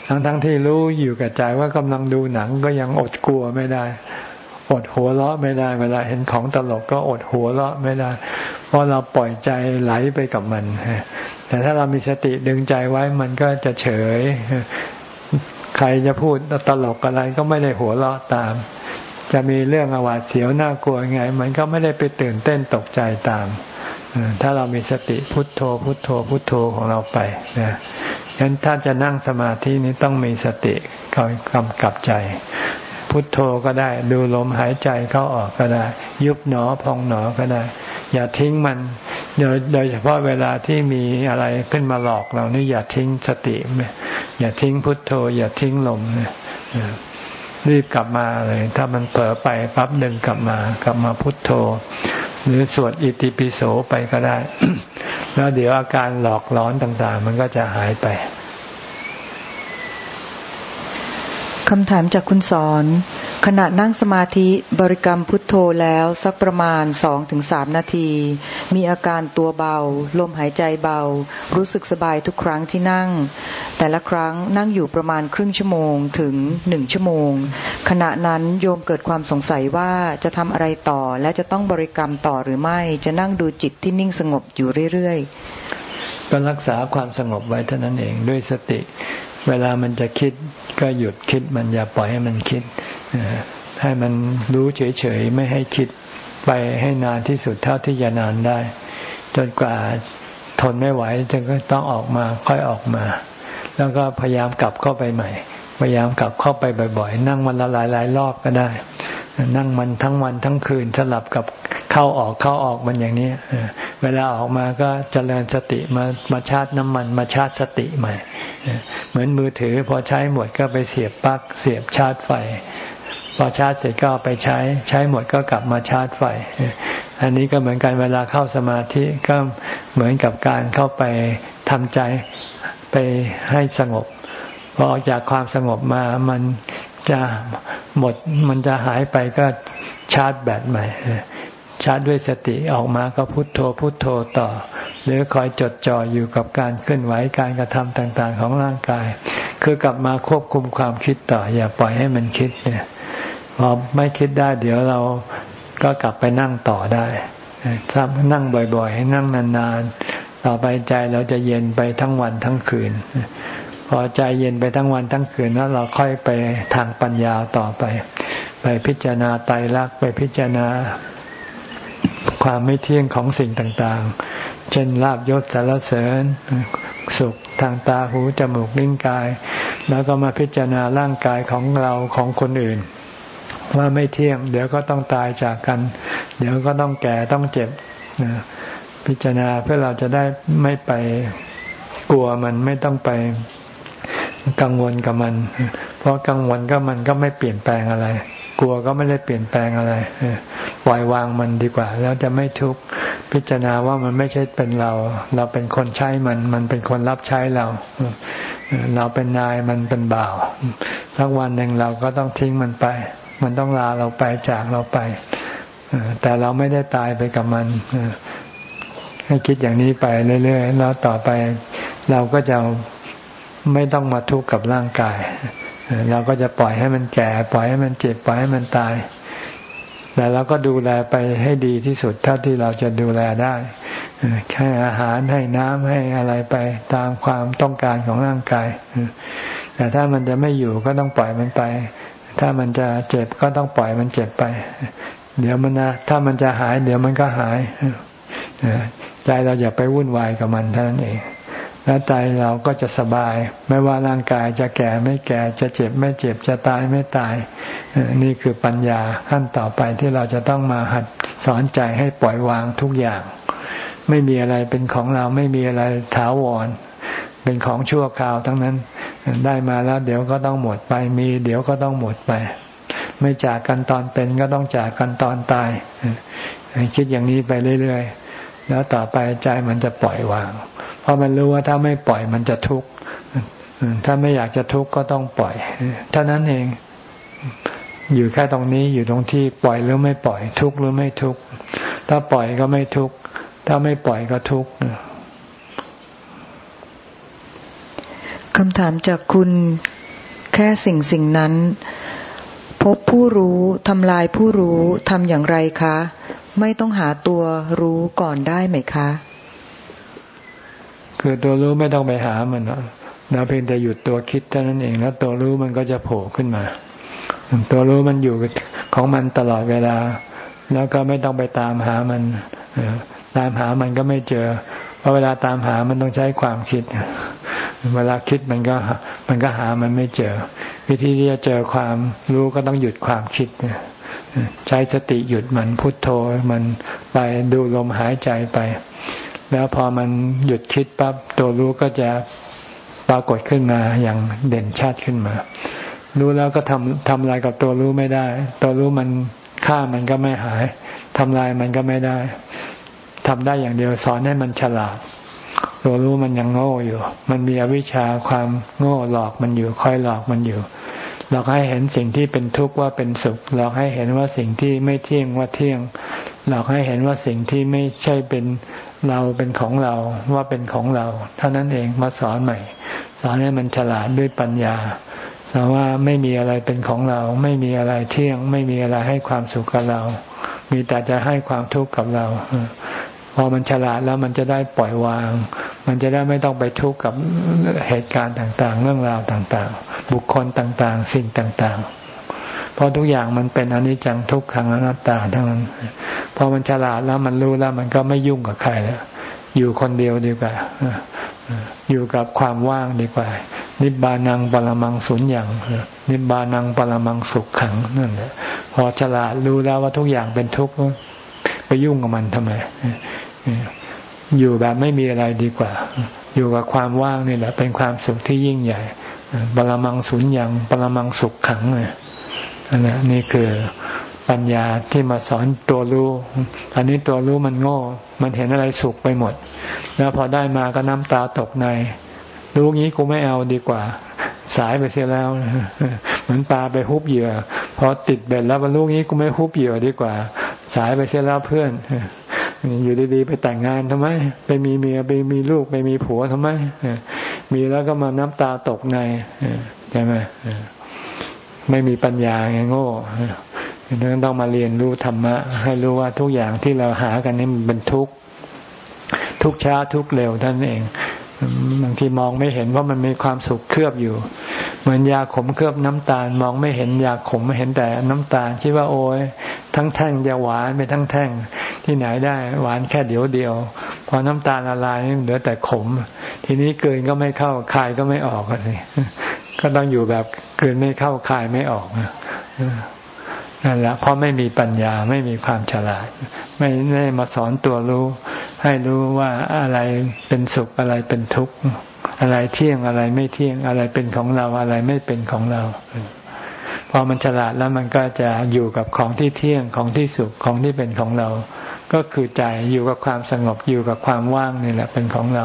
ทั้งทั้งที่รู้อยู่กับใจว่ากำลังดูหนังก็ยังอดกลัวไม่ได้ อดหัวเราะไม่ได้ เวลาเห็นของตลกก็อดหัวเราะไม่ได้ เพราะเราปล่อยใจไหลไปกับมัน แต่ถ้าเรามีสติดึงใจไว้มันก็จะเฉย ใครจะพูดตลกอะไรก็ไม่ได้หัวเราะตาม จะมีเรื่องอวาดเสียวน่ากลัวไง มันก็ไม่ได้ไปตื่นเต้นตกใจตาม ถ้าเรามีสติพุทโธ พุทโธ พุทโธของเราไปนะฉะนั้นถ้าจะนั่งสมาธินี้ต้องมีสติคอยกำกับใจ พุทโธก็ได้ ดูลมหายใจเข้าออกก็ได้ ยุบหนอพองหนอก็ได้ อย่าทิ้งมันโดยโดยเฉพาะเวลาที่มีอะไรขึ้นมาหลอกเรานี่อย่าทิ้งสติ อย่าทิ้งพุทโธ อย่าทิ้งลมเนี่ยรีบกลับมาเลย ถ้ามันเผลอไปปั๊บดึงกลับมา กลับมาพุทโธ หรือสวดอิติปิโสไปก็ได้ แล้วเดี๋ยวอาการหลอกล้อนต่างๆ มันก็จะหายไป คำถามจากคุณสอน ขณะนั่งสมาธิบริกรรมพุทโธแล้วสักประมาณสองถึงสามนาที มีอาการตัวเบา ลมหายใจเบา รู้สึกสบายทุกครั้งที่นั่ง แต่ละครั้งนั่งอยู่ประมาณครึ่งชั่วโมงถึงหนึ่งชั่วโมง ขณะนั้นโยมเกิดความสงสัยว่าจะทำอะไรต่อและจะต้องบริกรรมต่อหรือไม่ จะนั่งดูจิตที่นิ่งสงบอยู่เรื่อยๆก็รักษาความสงบไว้เท่านั้นเองด้วยสติ เวลามันจะคิดก็หยุดคิดมันอย่าปล่อยให้มันคิดให้มันรู้เฉยๆไม่ให้คิดไปให้นานที่สุดเท่าที่จะนานได้ จนกว่าทนไม่ไหวจึงก็ต้องออกมาค่อยออกมา แล้วก็พยายามกลับเข้าไปใหม่ พยายามกลับเข้าไปบ่อย ๆ นั่งมันละหลายๆรอบก็ได้ นั่งมันทั้งวันทั้งคืนสลับกับเข้าออกเข้าออกมันอย่างนี้เวลาออกมาก็เจริญสติมามาชาร์จน้ำมันมาชาร์จสติใหม่ เหมือนมือถือพอใช้หมดก็ไปเสียบปลั๊กเสียบชาร์จไฟ พอชาร์จเสร็จก็ไปใช้ใช้หมดก็กลับมาชาร์จไฟ อันนี้ก็เหมือนกันเวลาเข้าสมาธิก็เหมือนกับการเข้าไปทำใจไปให้สงบพอออกจากความสงบมา มัน จะหมดมันจะหายไปก็ชาร์จแบตใหม่ ชาร์จด้วยสติออกมาก็พุโทโธพุโทโธต่อ หรือคอยจดจ่ออยู่กับการเคลื่อนไหวการกระทำต่างๆ ของร่างกาย คือกลับมาควบคุมความคิดต่อ อย่าปล่อยให้มันคิดเนี่ยพอไม่คิดได้ เดี๋ยวเราก็กลับไปนั่งต่อได้ถ้านั่งบ่อยๆ ให้นั่งนานๆ ต่อไปใจเราจะเย็นไปทั้งวันทั้งคืน พอใจเย็นไปทั้งวันทั้งคืนแล้วเราค่อยไปทางปัญญาต่อไป ไปพิจารณาไตรลักษณ์ไปพิจารณาความไม่เที่ยงของสิ่งต่างๆ เช่นลาบยศสารเสริญ สุขทางตาหูจมูกลิ้นกาย แล้วก็มาพิจารณาร่างกายของเราของคนอื่น ว่าไม่เที่ยง เดี๋ยวก็ต้องตายจากกัน เดี๋ยวก็ต้องแก่ต้องเจ็บพิจารณาเพื่อเราจะได้ไม่ไปกลัวมันไม่ต้องไป กังวลกับมัน เพราะกังวลก็มันก็ไม่เปลี่ยนแปลงอะไร กลัวก็ไม่ได้เปลี่ยนแปลงอะไรปล่อยวางมันดีกว่า แล้วจะไม่ทุกข์พิจารณาว่ามันไม่ใช่เป็นเรา เราเป็นคนใช้มัน มันเป็นคนรับใช้เรา เราเป็นนายมันเป็นบ่าวสักวันหนึ่งเราก็ต้องทิ้งมันไป มันต้องลาเราไปจากเราไปแต่เราไม่ได้ตายไปกับมันให้คิดอย่างนี้ไปเรื่อยๆแล้วต่อไปเราก็จะ ไม่ต้องมาทุกข์กับร่างกาย เราก็จะปล่อยให้มันแก่ ปล่อยให้มันเจ็บปล่อยให้มันตาย แต่เราก็ดูแลไปให้ดีที่สุดเท่าที่เราจะดูแลได้ให้อาหารให้น้ำให้อะไรไปตามความต้องการของร่างกาย แต่ถ้ามันจะไม่อยู่ก็ต้องปล่อยมันไป ถ้ามันจะเจ็บก็ต้องปล่อยมันเจ็บไป เดี๋ยวมันนะถ้ามันจะหาย เดี๋ยวมันก็หายใจเราอย่าไปวุ่นวายกับมันเท่านั้นเอง แล้วใจเราก็จะสบาย ไม่ว่าร่างกายจะแก่ไม่แก่จะเจ็บไม่เจ็บจะตายไม่ตาย นี่คือปัญญาขั้นต่อไปที่เราจะต้องมาหัดสอนใจให้ปล่อยวางทุกอย่าง ไม่มีอะไรเป็นของเราไม่มีอะไรถาวร เป็นของชั่วคราวทั้งนั้น ได้มาแล้วเดี๋ยวก็ต้องหมดไป มีเดี๋ยวก็ต้องหมดไป ไม่จากกันตอนเป็นก็ต้องจากกันตอนตาย คิดอย่างนี้ไปเรื่อยๆ แล้วต่อไปใจมันจะปล่อยวาง ราะมันรู้ว่าถ้าไม่ปล่อยมันจะทุกข์ถ้าไม่อยากจะทุกข์ก็ต้องปล่อยเท่านั้นเอง อยู่แค่ตรงนี้อยู่ตรงที่ปล่อยหรือไม่ปล่อยทุกข์หรือไม่ทุกข์ถ้าปล่อยก็ไม่ทุกข์ถ้าไม่ปล่อยก็ทุกข์คำถามจากคุณแค่สิ่งสิ่งนั้น พบผู้รู้ทำลายผู้รู้ทำอย่างไรคะ ไม่ต้องหาตัวรู้ก่อนได้ไหมคะ คือตัวรู้ไม่ต้องไปหามันเราเพียงแต่หยุดตัวคิดเท่านั้นเองแล้วตัวรู้มันก็จะโผล่ขึ้นมา ตัวรู้มันอยู่ของมันตลอดเวลา แล้วก็ไม่ต้องไปตามหามันตามหามันก็ไม่เจอ เพราะเวลาตามหามันต้องใช้ความคิด เวลาคิดมันก็มันก็หามันไม่เจอ วิธีที่จะเจอความรู้ก็ต้องหยุดความคิดใช้สติหยุดมันพุทโธมันไปดูลมหายใจไป แล้วพอมันหยุดคิดปั๊บตัวรู้ก็จะปรากฏขึ้นมาอย่างเด่นชัดขึ้นมา รู้แล้วก็ทำทำลายกับตัวรู้ไม่ได้ ตัวรู้มันฆ่ามันก็ไม่หายทำลายมันก็ไม่ได้ทำได้อย่างเดียวสอนให้มันฉลาด ตัวรู้มันยังโง่อยู่ มันมีอวิชชาความโง่หลอกมันอยู่คอยหลอกมันอยู่หลอกให้เห็นสิ่งที่เป็นทุกข์ว่าเป็นสุขหลอกให้เห็นว่าสิ่งที่ไม่เที่ยงว่าเที่ยง หลอกให้เห็นว่าสิ่งที่ไม่ใช่เป็นเราเป็นของเราว่าเป็นของเรา เท่านั้นเองมาสอนใหม่ สอนให้มันฉลาดด้วยปัญญาสอนว่าไม่มีอะไรเป็นของเรา ไม่มีอะไรเที่ยง ไม่มีอะไรให้ความสุขกับเรา มีแต่จะให้ความทุกข์กับเราพอมันฉลาดแล้วมันจะได้ปล่อยวาง มันจะได้ไม่ต้องไปทุกข์กับเหตุการณ์ต่างๆ เรื่องราวต่างๆ บุคคลต่างๆ สิ่งต่างๆ ราะทุกอย่างมันเป็นอนิจจังทุกขังอนัตตาทั้งนั้นพอมันฉลาดแล้วมันรู้แล้ว มันก็ไม่ยุ่งกับใครแล้ว อยู่คนเดียวดีกว่าอยู่กับความว่างดีกว่า นิบานังปรมังสุญญ์อย่างนิบานังปรมังสุขขังนั่นแหละพอฉลาดรู้แล้วว่าทุกอย่างเป็นทุกข์ไปยุ่งกับมันทำไมอยู่แบบไม่มีอะไรดีกว่า อยู่กับความว่างนี่แหละ เป็นความสุขที่ยิ่งใหญ่บาลมังสุญญ์ยังบาลมังสุขขังเนี่ย นะนี่คือปัญญาที่มาสอนตัวรู้ อันนี้ตัวรู้มันโง่ มันเห็นอะไรสุขไปหมด แล้วพอได้มาก็น้ำตาตกใน รู้งี้กูไม่เอาดีกว่า สายไปเสียแล้ว เหมือนปลาไปฮุบเหยื่อ พอติดเบ็ดแล้วมันรู้งี้กูไม่ฮุบเหยื่อดีกว่า สายไปเสียแล้วเพื่อน อยู่ดีๆไปแต่งงานทำไม ไปมีเมียไปมีลูกไปมีผัวทำไม มีแล้วก็มาน้ำตาตกในใช่ไหม ไม่มีปัญญาไงโง่ต้องต้องมาเรียนรู้ธรรมะ ให้รู้ว่าทุกอย่างที่เราหากันนี่มันเป็นทุกข์ทุกช้าทุกเร็วท่านเองบางทีมองไม่เห็นว่ามันมีความสุขเคลือบอยู่ เหมือนยาขมเคลือบน้ำตาล มองไม่เห็นยาขมไม่เห็นแต่น้ำตาล คิดว่าโอ้ยทั้งแท่งจะหวานไปทั้งแท่ง ที่ไหนได้ หวานแค่เดียวเดียว พอน้ำตาลละลายเหลือแต่ขม ทีนี้เกินก็ไม่เข้าคายก็ไม่ออกเลย ก็ต้องอยู่แบบเกินไม่เข้าคายไม่ออกนั่นแหละเพราะไม่มีปัญญาไม่มีความฉลาด ไม่ได้มาสอนตัวรู้ ให้รู้ว่าอะไรเป็นสุขอะไรเป็นทุกข์ อะไรเที่ยงอะไรไม่เที่ยงอะไรเป็นของเราอะไรไม่เป็นของเราพอมันฉลาดแล้วมันก็จะอยู่กับของที่เที่ยงของที่สุขของที่เป็นของเรา ก็คือใจอยู่กับความสงบอยู่กับความว่างนี่แหละเป็นของเรา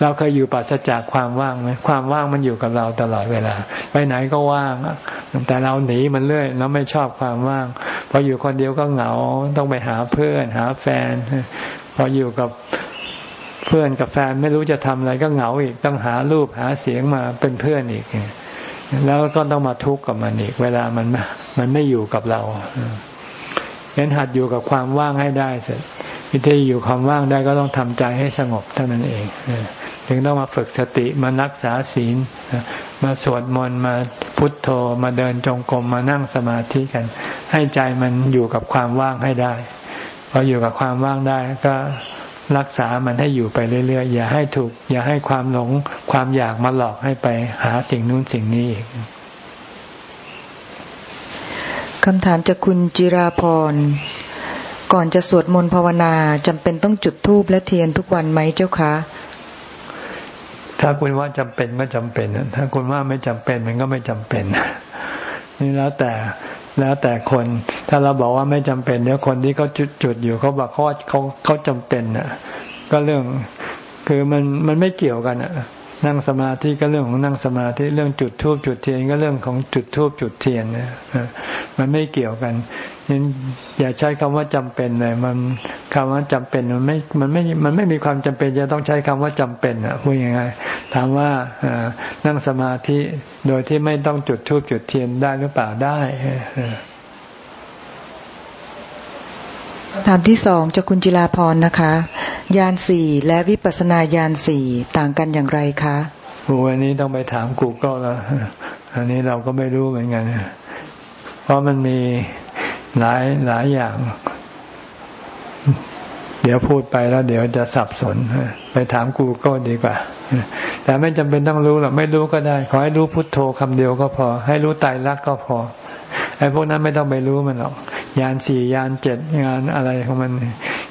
เราเคยอยู่ปราศจากความว่างไหมความว่างมันอยู่กับเราตลอดเวลา ไปไหนก็ว่าง แต่เราหนีมันเรื่อยเราไม่ชอบความว่าง พออยู่คนเดียวก็เหงาต้องไปหาเพื่อน หาแฟน พออยู่กับเพื่อนกับแฟนไม่รู้จะทำอะไรก็เหงาอีก ต้องหารูปหาเสียงมาเป็นเพื่อนอีก แล้วก็ต้องมาทุกข์กับมันอีก เวลามันมันไม่อยู่กับเราเน้นหัดอยู่กับความว่างให้ได้เสร็จ วิธีอยู่ความว่างได้ก็ต้องทำใจให้สงบเท่านั้นเองถึงต้องมาฝึกสติมารักษาศีล มาสวดมนต์มาพุทโธมาเดินจงกรมมานั่งสมาธิกัน ให้ใจมันอยู่กับความว่างให้ได้พออยู่กับความว่างได้ก็รักษามันให้อยู่ไปเรื่อยๆ อย่าให้ถูก อย่าให้ความหลงความอยากมาหลอกให้ไปหาสิ่งนู้นสิ่งนี้อีกคำถามจากคุณจิราพร ก่อนจะสวดมนต์ภาวนาจำเป็นต้องจุดธูปและเทียนทุกวันไหมเจ้าคะถ้าคุณว่าจำเป็นก็จำเป็น ถ้าคุณว่าไม่จำเป็นมันก็ไม่จำเป็น นี่แล้วแต่แล้วแต่คน ถ้าเราบอกว่าไม่จำเป็นเดี๋ยวคนที่เขาจุดจุดอยู่เขาบอกเขาเขาเขาจำเป็นอะ ก็เรื่องคือมันมันไม่เกี่ยวกันอะ นั่งสมาธิก็เรื่องของนั่งสมาธิเรื่องจุดทูบจุดเทียนก็เรื่องของจุดทูบจุดเทียนนะมันไม่เกี่ยวกันนั้นอย่าใช้คำว่าจำเป็นเลยมันคำว่าจำเป็นมันไม่มันไม่มันไม่มีความจำเป็นจะต้องใช้คำว่าจำเป็นอะพูดยังไงถามว่านั่งสมาธิโดยที่ไม่ต้องจุดทูบจุดเทียนได้หรือเปล่าได้ ถามที่สองจากคุณจิลาพรนะคะ ยานสี่และวิปัสนาญาณสี่ต่างกันอย่างไรคะโอ้อันนี้ต้องไปถามกูก็แล้ว อันนี้เราก็ไม่รู้เหมือนกัน เพราะมันมีหลายหลายอย่าง เดี๋ยวพูดไปแล้ว เดี๋ยวจะสับสน ไปถามกูก็ดีกว่า แต่ไม่จำเป็นต้องรู้หรอกไม่รู้ก็ได้ ขอให้รู้พุทโธคำเดียวก็พอ ให้รู้ไตรลักษณ์ก็พอไอ้พวกนั้นไม่ต้องไปรู้มันหรอก ยานสี่ยานเจ็ดงานอะไรของมัน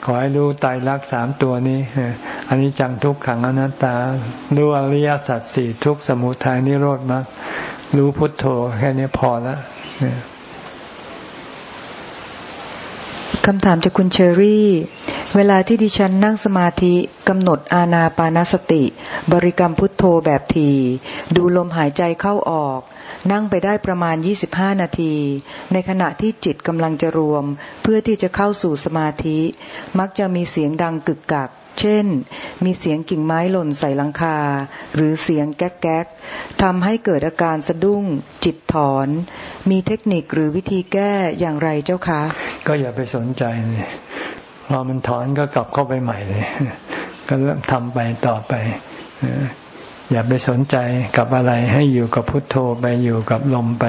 ขอให้รู้ไตรลักษณ์สามตัวนี้อันนี้จังทุกขังอนัตตา รู้อริยสัจสี่ทุกสมุทัยนิโรธมรรครู้พุทโธแค่นี้พอแล้วคำถามจากคุณเชอรี่ เวลาที่ดิฉันนั่งสมาธิกำหนดอาณาปานสติ บริกรรมพุทโธแบบที ดูลมหายใจเข้าออก นั่งไปได้ประมาณ 25 นาที ในขณะที่จิตกำลังจะรวม เพื่อที่จะเข้าสู่สมาธิ มักจะมีเสียงดังกึกกัก เช่น มีเสียงกิ่งไม้หล่นใส่หลังคา หรือเสียงแก๊กแก๊กทำให้เกิดอาการสะดุ้ง จิตถอน มีเทคนิคหรือวิธีแก้อย่างไรเจ้าคะ ก็อย่าไปสนใจเลยพอมันถอนก็กลับเข้าไปใหม่เลย ก็เริ่มทำไปต่อไป อย่าไปสนใจกับอะไรให้อยู่กับพุทโธไปอยู่กับลมไป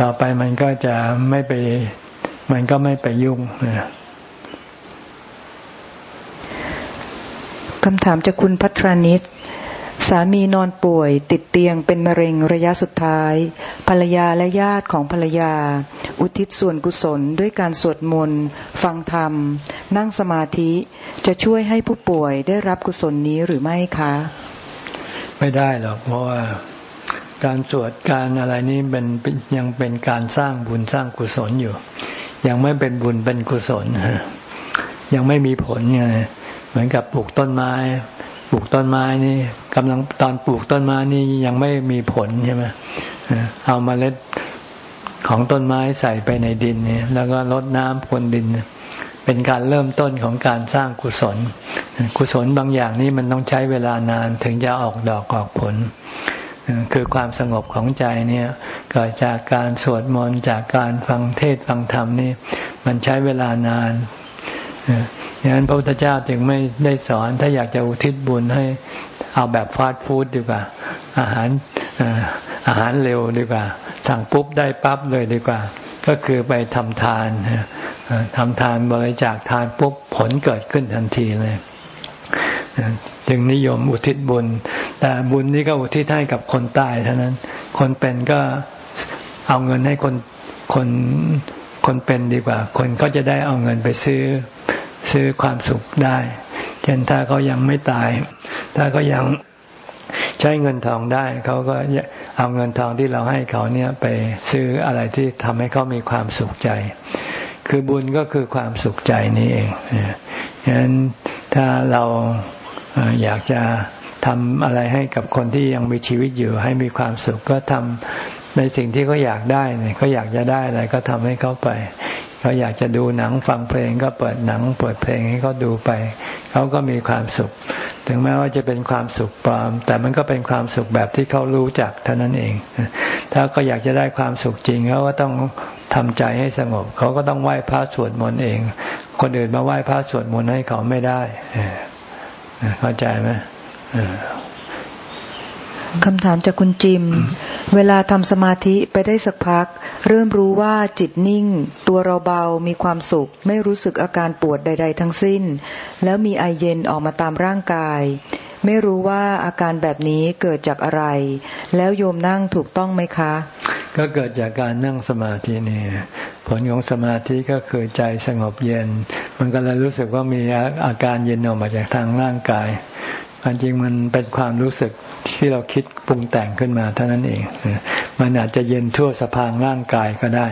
ต่อไปมันก็จะไม่ไป มันก็ไม่ไปยุ่งคำถามจากคุณพัทรานิตสามีนอนป่วยติดเตียงเป็นมะเร็งระยะสุดท้าย ภรรยาและญาติของภรรยา อุทิศส่วนกุศลด้วยการสวดมนต์ฟังธรรม นั่งสมาธิจะช่วยให้ผู้ป่วยได้รับกุศลนี้หรือไม่คะ ไม่ได้หรอกเพราะว่าการสวดการอะไรนี้เป็นยังเป็นการสร้างบุญสร้างกุศลอยู่ ยังไม่เป็นบุญเป็นกุศลยังไม่มีผลไงเหมือนกับปลูกต้นไม้ ปลูกต้นไม้นี่กำลังตอนปลูกต้นไม้นี่ยังไม่มีผลใช่ไหมเอามาเล็ดของต้นไม้ใส่ไปในดินเนี่ยแล้วก็ลดน้ำพรวนดิน เป็นการเริ่มต้นของการสร้างกุศล กุศลบางอย่างนี่มันต้องใช้เวลานานถึงจะออกดอกออกผล คือความสงบของใจเนี่ยเกิดจากการสวดมนต์จากการฟังเทศฟังธรรมนี่มันใช้เวลานานอย่างนั้นพระพุทธเจ้าจึงไม่ได้สอนถ้าอยากจะอุทิศบุญให้เอาแบบฟาสต์ฟู้ดดีกว่า อาหารอาหารเร็วดีกว่า สั่งปุ๊บได้ปั๊บเลยดีกว่า ก็คือไปทำทานทำทานบริจาคทานปุ๊บผลเกิดขึ้นทันทีเลย จึงนิยมอุทิศบุญ แต่บุญนี้ก็อุทิศให้กับคนตายเท่านั้น คนเป็นก็เอาเงินให้คนคนคนเป็นดีกว่า คนก็จะได้เอาเงินไปซื้อซื้อความสุขได้ เช่นถ้าเขายังไม่ตาย ถ้าเขายังใช้เงินทองได้ เขาก็เอาเงินทองที่เราให้เขาเนี่ยไปซื้ออะไรที่ทำให้เขามีความสุขใจ คือบุญก็คือความสุขใจนี้เองฉะนั้น ถ้าเราอยากจะทำอะไรให้กับคนที่ยังมีชีวิตอยู่ ให้มีความสุขก็ทำ ในสิ่งที่เขาอยากได้เนี่ยเขาอยากจะได้อะไรก็ทำให้เขาไป เขาอยากจะดูหนังฟังเพลงก็เปิดหนังเปิดเพลงให้เขาดูไป เขาก็มีความสุข ถึงแม้ว่าจะเป็นความสุขปลอม แต่มันก็เป็นความสุขแบบที่เขารู้จักเท่านั้นเอง ถ้าเขาอยากจะได้ความสุขจริงเขาก็ต้องทำใจให้สงบ เขาก็ต้องไหว้พระสวดมนต์เอง คนอื่นมาไหว้พระสวดมนต์ให้เขาไม่ได้เข้าใจไหม คำถามจากคุณจิม เวลาทำสมาธิไปได้สักพัก เริ่มรู้ว่าจิตนิ่ง ตัวเราเบามีความสุข ไม่รู้สึกอาการปวดใด ๆ ทั้งสิ้น แล้วมีไอเย็นออกมาตามร่างกาย ไม่รู้ว่าอาการแบบนี้เกิดจากอะไร แล้วโยมนั่งถูกต้องไหมคะ ก็เกิดจากการนั่งสมาธินี่ผลของสมาธิก็คือใจสงบเย็น มันก็เลยรู้สึกว่ามีอาการเย็นออกมาจากทางร่างกาย ความจริงมันเป็นความรู้สึกที่เราคิดปรุงแต่งขึ้นมาเท่านั้นเอง มันอาจจะเย็นทั่วสะพางร่างกายก็ได้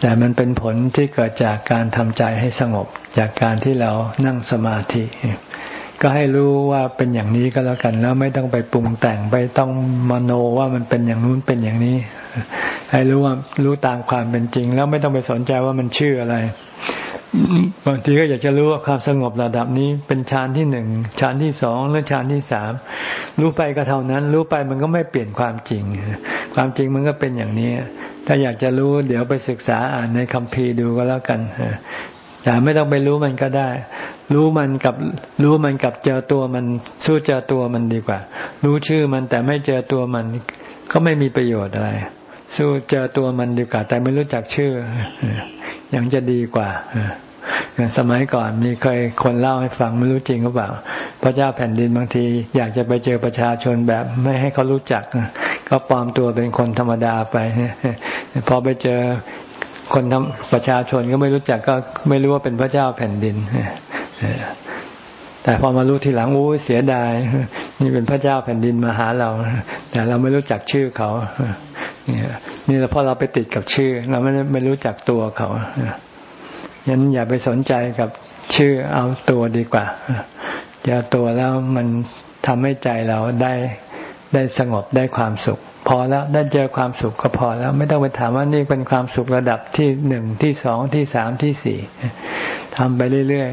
แต่มันเป็นผลที่เกิดจากการทำใจให้สงบ จากการที่เรานั่งสมาธิ ก็ให้รู้ว่าเป็นอย่างนี้ก็แล้วกัน แล้วไม่ต้องไปปรุงแต่งไปต้องมโนว่ามันเป็นอย่างนู้นเป็นอย่างนี้ ให้รู้ว่ารู้ตามความเป็นจริง แล้วไม่ต้องไปสนใจว่ามันชื่ออะไร บางทีก็อยากจะรู้ว่าความสงบระดับนี้เป็นฌานที่หนึ่งฌานที่สองหรือฌานที่สามรู้ไปก็เท่านั้น รู้ไปมันก็ไม่เปลี่ยนความจริง ความจริงมันก็เป็นอย่างนี้ ถ้าอยากจะรู้เดี๋ยวไปศึกษาอ่านในคัมภีร์ดูก็แล้วกันแต่ไม่ต้องไปรู้มันก็ได้ รู้มันกับรู้มันกับเจอตัวมันสู้เจอตัวมันดีกว่า รู้ชื่อมันแต่ไม่เจอตัวมัน ก็ไม่มีประโยชน์อะไร สู้เจอตัวมันดีกว่าแต่ไม่รู้จักชื่อยังจะดีกว่าสมัยก่อนมีเคยคนเล่าให้ฟังไม่รู้จริงหรือเปล่า พระเจ้าแผ่นดินบางที อยากจะไปเจอประชาชนแบบไม่ให้เขารู้จัก ก็ปลอมตัวเป็นคนธรรมดาไปพอไปเจอคนทำประชาชนก็ไม่รู้จักก็ไม่รู้ว่าเป็นพระเจ้าแผ่นดินแต่พอมารู้ทีหลังอู้เสียดาย นี่เป็นพระเจ้าแผ่นดินมาหาเรา แต่เราไม่รู้จักชื่อเขา นี่เพราะเราไปติดกับชื่อ เราไม่ไม่รู้จักตัวเขายันอย่าไปสนใจกับชื่อเอาตัวดีกว่าเจอตัวแล้วมันทำให้ใจเราได้ได้สงบได้ความสุข พอแล้วได้เจอความสุขก็พอแล้ว ไม่ต้องไปถามว่านี่เป็นความสุขระดับที่หนึ่งที่สองที่สามที่สี่ทำไปเรื่อย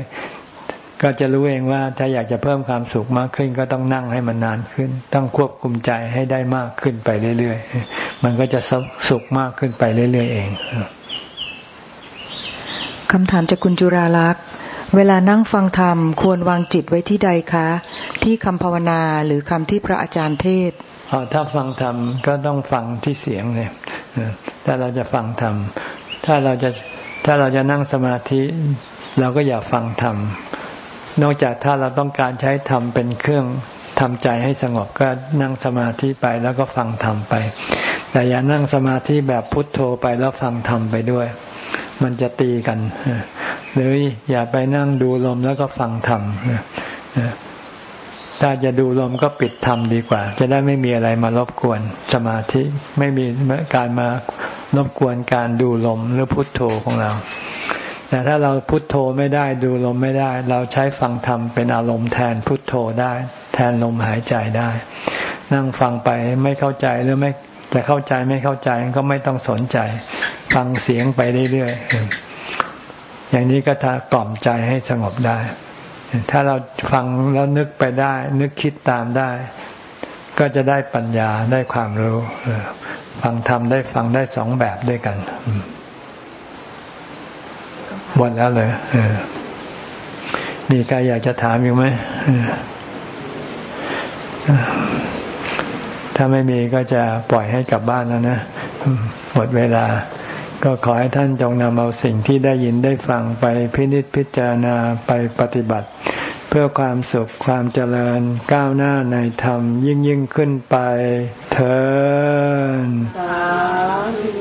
ก็จะรู้เองว่าถ้าอยากจะเพิ่มความสุขมากขึ้น ก็ต้องนั่งให้มันนานขึ้น ต้องควบคุมใจให้ได้มากขึ้นไปเรื่อยๆ มันก็จะสุขมากขึ้นไปเรื่อยๆเองคำถามจากคุณจุราลักษ์เวลานั่งฟังธรรมควรวางจิตไว้ที่ใดคะ ที่คำภาวนาหรือคำที่พระอาจารย์เทศอ๋อถ้าฟังธรรมก็ต้องฟังที่เสียงเลยถ้าเราจะฟังธรรมถ้าเราจะถ้าเราจะนั่งสมาธิ เราก็อย่าฟังธรรม นอกจากถ้าเราต้องการใช้ธรรมเป็นเครื่องทำใจให้สงบก็นั่งสมาธิไปแล้วก็ฟังธรรมไป แต่อย่านั่งสมาธิแบบพุทโธไปแล้วฟังธรรมไปด้วย มันจะตีกัน หรืออย่าไปนั่งดูลมแล้วก็ฟังธรรมถ้าจะดูลมก็ปิดธรรมดีกว่า จะได้ไม่มีอะไรมารบกวนสมาธิไม่มีการมารบกวนการดูลมหรือพุทโธของเรา แต่ถ้าเราพุทโธไม่ได้ดูลมไม่ได้ เราใช้ฟังธรรมเป็นอารมณ์แทนพุทโธได้ แทนลมหายใจได้ นั่งฟังไปไม่เข้าใจหรือไม่จะเข้าใจไม่เข้าใจก็ไม่ต้องสนใจ ฟังเสียงไปเรื่อยๆอย่างนี้ก็ถ้ากล่อมใจให้สงบได้ ถ้าเราฟังแล้วนึกไปได้ นึกคิดตามได้ ก็จะได้ปัญญาได้ความรู้ฟังทำได้ฟังได้สองแบบด้วยกัน หมดแล้วเลยมีใครอยากจะถามอยู่ไหมถ้าไม่มีก็จะปล่อยให้กลับบ้านแล้วนะหมดเวลา ก็ขอให้ท่านจงนำเอาสิ่งที่ได้ยินได้ฟังไปพินิจพิจารณาไปปฏิบัติ เพื่อความสุขความเจริญก้าวหน้าในธรรมยิ่งยิ่งขึ้นไปเถิด